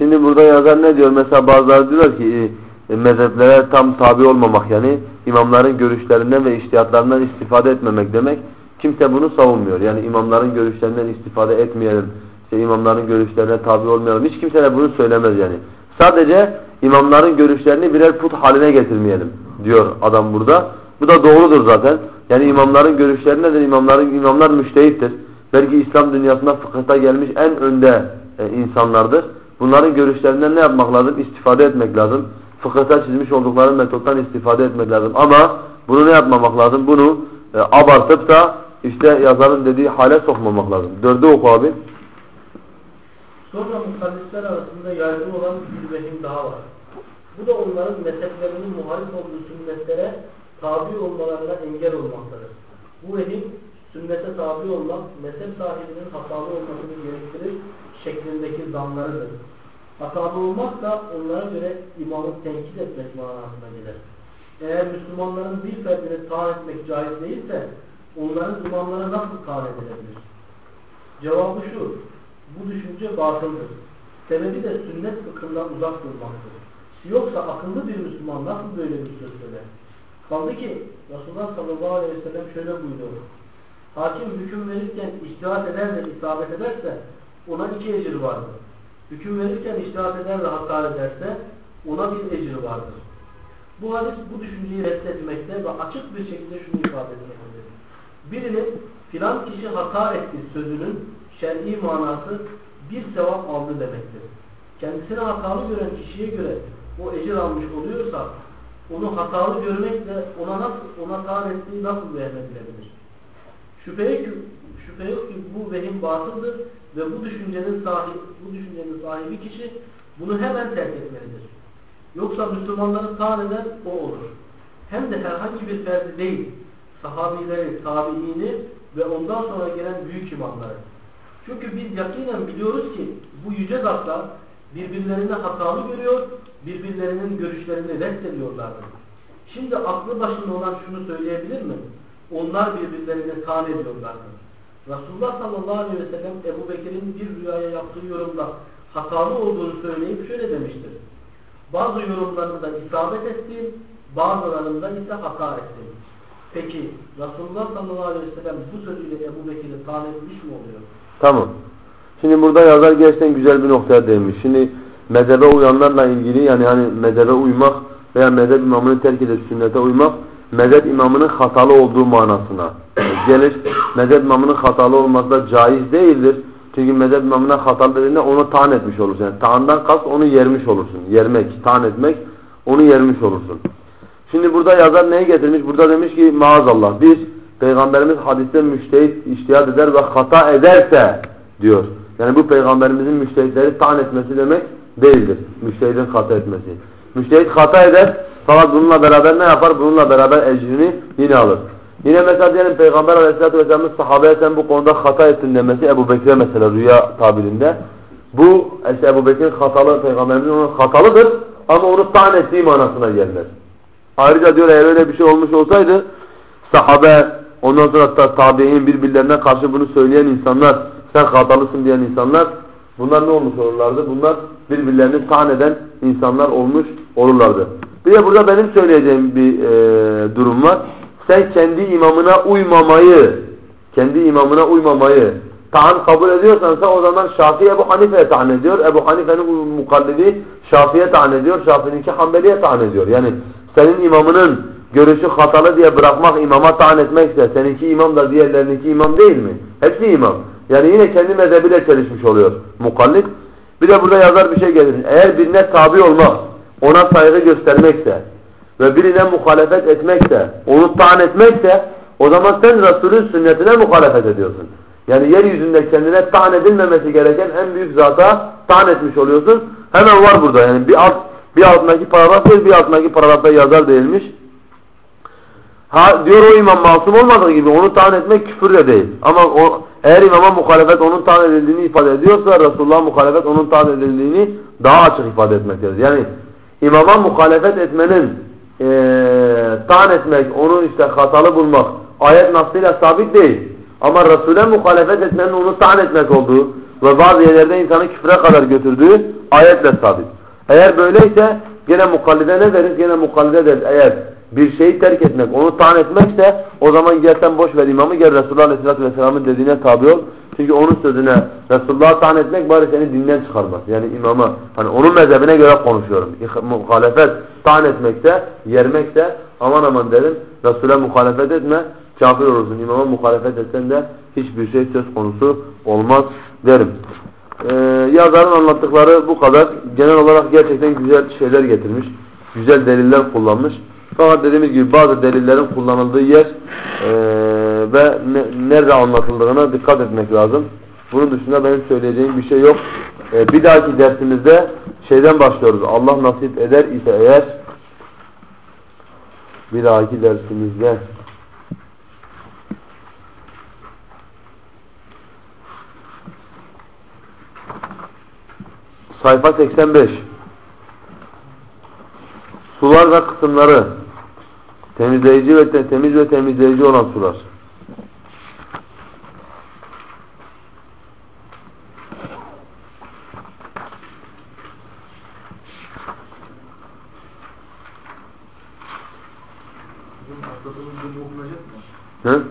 Şimdi burada yazar ne diyor? Mesela bazıları diyorlar ki e, mezheplere tam tabi olmamak yani imamların görüşlerinden ve iştihatlarından istifade etmemek demek. Kimse bunu savunmuyor. Yani imamların görüşlerinden istifade etmeyelim. İşte imamların görüşlerine tabi olmayalım. Hiç kimse de bunu söylemez yani. Sadece imamların görüşlerini birer put haline getirmeyelim diyor adam burada. Bu da doğrudur zaten. Yani imamların görüşleri nedir? İmamların, imamlar müştehittir. Belki İslam dünyasında fıkıhta gelmiş en önde e, insanlardır. Bunların görüşlerinden ne yapmak lazım? İstifade etmek lazım. Fıkıhta çizmiş oldukları metottan istifade etmek lazım. Ama bunu ne yapmamak lazım? Bunu e, abartıp da işte yazarın dediği hale sokmamak lazım. Dördü oku abi. Sonra muhaddisler arasında yaygın olan bir vehim daha var. Bu da onların mezheplerinin muhalif olduğu sünnetlere tabi olmalarına engel olmaktadır. Bu vehim sünnete tabi olmak, mezhep sahibinin hatalı olmasını gerektirir şeklindeki zanlarıdır. Hatalı olmak da onlara göre imamı tenkit etmek manasına gelir. Eğer Müslümanların bir ferdini taan etmek caiz değilse, onların imamları nasıl taan edilebilir? Cevabı şu, bu düşünce batıldır. Sebebi de sünnet fıkhından uzak durmaktır. Yoksa akıllı bir Müslüman nasıl böyle bir söz söyler? Kaldı ki Resulullah sallallahu aleyhi ve sellem şöyle buyuruyor. Hakim hüküm verirken iştihat eder de isabet ederse ona iki ecir vardır. Hüküm verirken iştihat eder de hata ederse ona bir ecir vardır. Bu hadis bu düşünceyi reddetmekte ve açık bir şekilde şunu ifade etmektedir. Birinin filan kişi hata etti sözünün şer'i manası bir sevap aldı demektir. Kendisine hatalı gören kişiye göre o ecir almış oluyorsa onu hatalı görmekle ona nasıl ona taan ettiği nasıl vehmedilebilir? Şüphe yok, ki, şüphe yok ki bu vehim batıldır ve bu düşüncenin sahibi, bu düşüncenin sahibi kişi bunu hemen terk etmelidir. Yoksa Müslümanları taan eden o olur. Hem de herhangi bir ferdi değil, sahabileri, tabiini ve ondan sonra gelen büyük imamları. Çünkü biz yakinen biliyoruz ki bu yüce zatlar birbirlerini hatalı görüyor, birbirlerinin görüşlerini reddediyorlardı. Şimdi aklı başında olan şunu söyleyebilir mi? Onlar birbirlerini taan ediyorlardı. Resulullah sallallahu aleyhi ve sellem Ebu Bekir'in bir rüyaya yaptığı yorumda hatalı olduğunu söyleyip şöyle demiştir. Bazı yorumlarında isabet ettim, bazılarında ise hata ettim. Peki Resulullah sallallahu aleyhi ve sellem bu sözüyle Ebu Bekir'i taan etmiş mi oluyor? Tamam. Şimdi burada yazar gerçekten güzel bir noktaya değinmiş. Şimdi mezhebe uyanlarla ilgili yani hani mezhebe uymak veya mezhep imamını terk edip sünnete uymak mezhep imamının hatalı olduğu manasına gelir. Mezhep imamının hatalı olması da caiz değildir. Çünkü mezhep imamına hatalı dediğinde onu taan etmiş olursun. Yani taandan kast onu yermiş olursun. Yermek, taan etmek onu yermiş olursun. Şimdi burada yazar neyi getirmiş? Burada demiş ki maazallah biz Peygamberimiz hadiste müştehit iştihad eder ve hata ederse diyor. Yani bu peygamberimizin müştehitleri taan etmesi demek değildir. Müştehidin hata etmesi. Müştehit hata eder fakat bununla beraber ne yapar? Bununla beraber ecrini yine alır. Yine mesela diyelim Peygamber Aleyhisselatü Vesselam'ın sahabeye sen bu konuda hata ettin demesi Ebu Bekir'e mesela rüya tabirinde. Bu işte Ebu Bekir hatalı, Peygamberimizin onun hatalıdır ama onu taan ettiği manasına gelmez. Ayrıca diyor eğer öyle bir şey olmuş olsaydı sahabe ondan sonra da tabi'in birbirlerine karşı bunu söyleyen insanlar sen hatalısın diyen insanlar bunlar ne olmuş olurlardı? Bunlar birbirlerini taan eden insanlar olmuş olurlardı. Bir de burada benim söyleyeceğim bir e, durum var. Sen kendi imamına uymamayı kendi imamına uymamayı taan kabul ediyorsansa o zaman Şafii Ebu Hanife'ye taan ediyor. Ebu Hanife'nin mukallidi Şafii'ye taan ediyor. Şafii'ninki Hanbeli'ye taan ediyor. Yani senin imamının görüşü hatalı diye bırakmak imama taan etmekse seninki imam da diğerlerininki imam değil mi? Hepsi imam. Yani yine kendi mezhebiyle çelişmiş oluyor mukallit. Bir de burada yazar bir şey getirin. Eğer birine tabi olmak, ona saygı göstermekse ve birine muhalefet etmekse, onu taan etmekse o zaman sen Resulün sünnetine muhalefet ediyorsun. Yani yeryüzünde kendine taan edilmemesi gereken en büyük zata taan etmiş oluyorsun. Hemen var burada yani bir alt bir altındaki paragraf değil, bir altındaki paragrafta yazar değilmiş. Ha diyor o imam masum olmadığı gibi onu taan etmek küfür de değil. Ama o, eğer imama muhalefet onun taan edildiğini ifade ediyorsa Resulullah muhalefet onun taan edildiğini daha açık ifade etmektedir. Yani imama muhalefet etmenin e, taan etmek, onu işte hatalı bulmak ayet nasıyla sabit değil. Ama Resul'e muhalefet etmenin onu taan etmek olduğu ve bazı yerlerde insanı küfre kadar götürdüğü ayetle sabit. Eğer böyleyse gene mukallide ne deriz? Gene mukallide deriz. Eğer bir şeyi terk etmek, onu taan etmekse o zaman gel boş ver imamı gel Resulullah Aleyhisselatü Vesselam'ın dediğine tabi ol. Çünkü onun sözüne Resulullah'a taan etmek bari seni dinden çıkarmaz. Yani imama hani onun mezhebine göre konuşuyorum. Muhalefet taan etmekse, yermekse aman aman derim Resul'e muhalefet etme kafir olursun. İmama muhalefet etsen de hiçbir şey söz konusu olmaz derim. Ee, yazarın anlattıkları bu kadar. Genel olarak gerçekten güzel şeyler getirmiş. Güzel deliller kullanmış. Fakat dediğimiz gibi bazı delillerin kullanıldığı yer e, ve ne, nerede anlatıldığına dikkat etmek lazım. Bunun dışında benim söyleyeceğim bir şey yok. E, bir dahaki dersimizde şeyden başlıyoruz. Allah nasip eder ise eğer bir dahaki dersimizde sayfa 85 sular ve kısımları temizleyici ve te temiz ve temizleyici olan sular mı?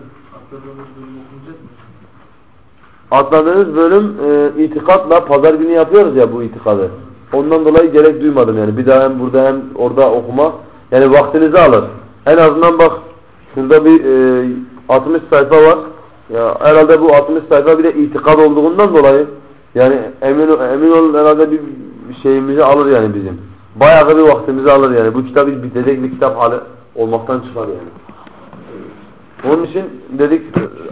Atladığınız bölüm e, itikatla pazar günü yapıyoruz ya bu itikadı. Ondan dolayı gerek duymadım yani. Bir daha hem burada hem orada okuma. Yani vaktinizi alır. En azından bak şurada bir e, 60 sayfa var. Ya herhalde bu 60 sayfa bir de itikad olduğundan dolayı yani emin emin ol herhalde bir şeyimizi alır yani bizim. bayağı bir vaktimizi alır yani. Bu kitap bitecek bir kitap hali olmaktan çıkar yani. Onun için dedik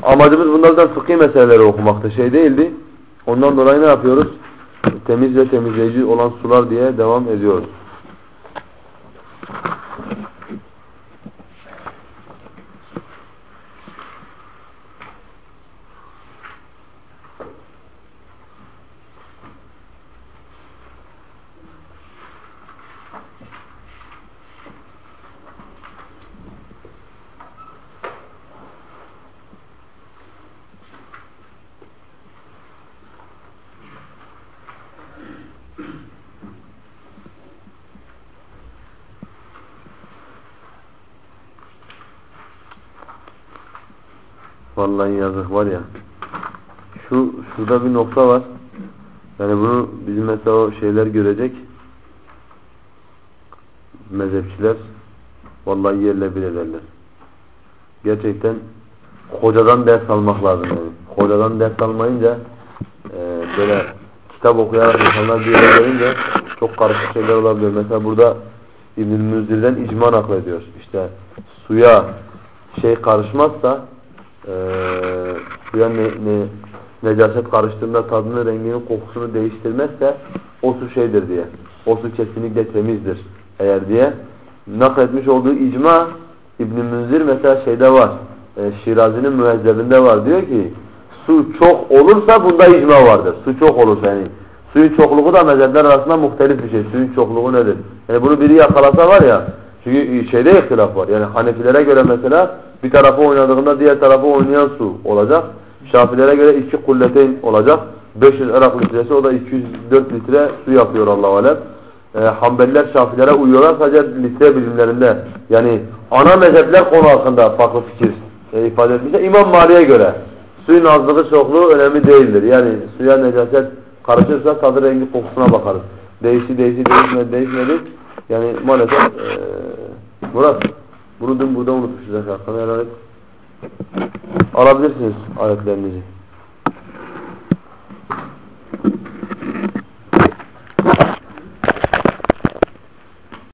amacımız bunlardan fıkhi meseleleri okumakta şey değildi. Ondan dolayı ne yapıyoruz? Temiz ve temizleyici olan sular diye devam ediyoruz. Vallahi yazık var ya. Şu şurada bir nokta var. Yani bunu bizim mesela şeyler görecek. Mezhepçiler vallahi yerle bir ederler. Gerçekten hocadan ders almak lazım yani. Hocadan ders almayınca e, böyle kitap okuyarak insanlar bir yere gelince çok karışık şeyler olabiliyor. Mesela burada İbn-i Müzir'den icma naklediyor. İşte suya şey karışmazsa suya ne, ne, necaset karıştığında tadını, rengini, kokusunu değiştirmezse o su şeydir diye. O su kesinlikle temizdir eğer diye. Nakletmiş olduğu icma İbn-i Münzir mesela şeyde var. E, Şirazi'nin müezzebinde var. Diyor ki su çok olursa bunda icma vardır. Su çok olursa yani. Suyun çokluğu da mezhepler arasında muhtelif bir şey. Suyun çokluğu nedir? Yani bunu biri yakalasa var ya çünkü şeyde ihtilaf var. Yani Hanefilere göre mesela bir tarafı oynadığında diğer tarafı oynayan su olacak. Şafilere göre iki kulleteyn olacak. 500 Irak litresi o da 204 litre su yapıyor Allah-u Alem. E, Hanbeliler Şafilere uyuyorlar sadece litre bilimlerinde. Yani ana mezhepler konu hakkında farklı fikir e, ifade etmişler. İmam Mali'ye göre suyun azlığı çokluğu önemli değildir. Yani suya necaset karışırsa tadı rengi kokusuna bakarız. Değişti değişti değişmedi değişmedi. Yani maalesef e, Murat bunu dün burada unutmuşuz. Hakkını helal et. Alabilirsiniz ayetlerinizi.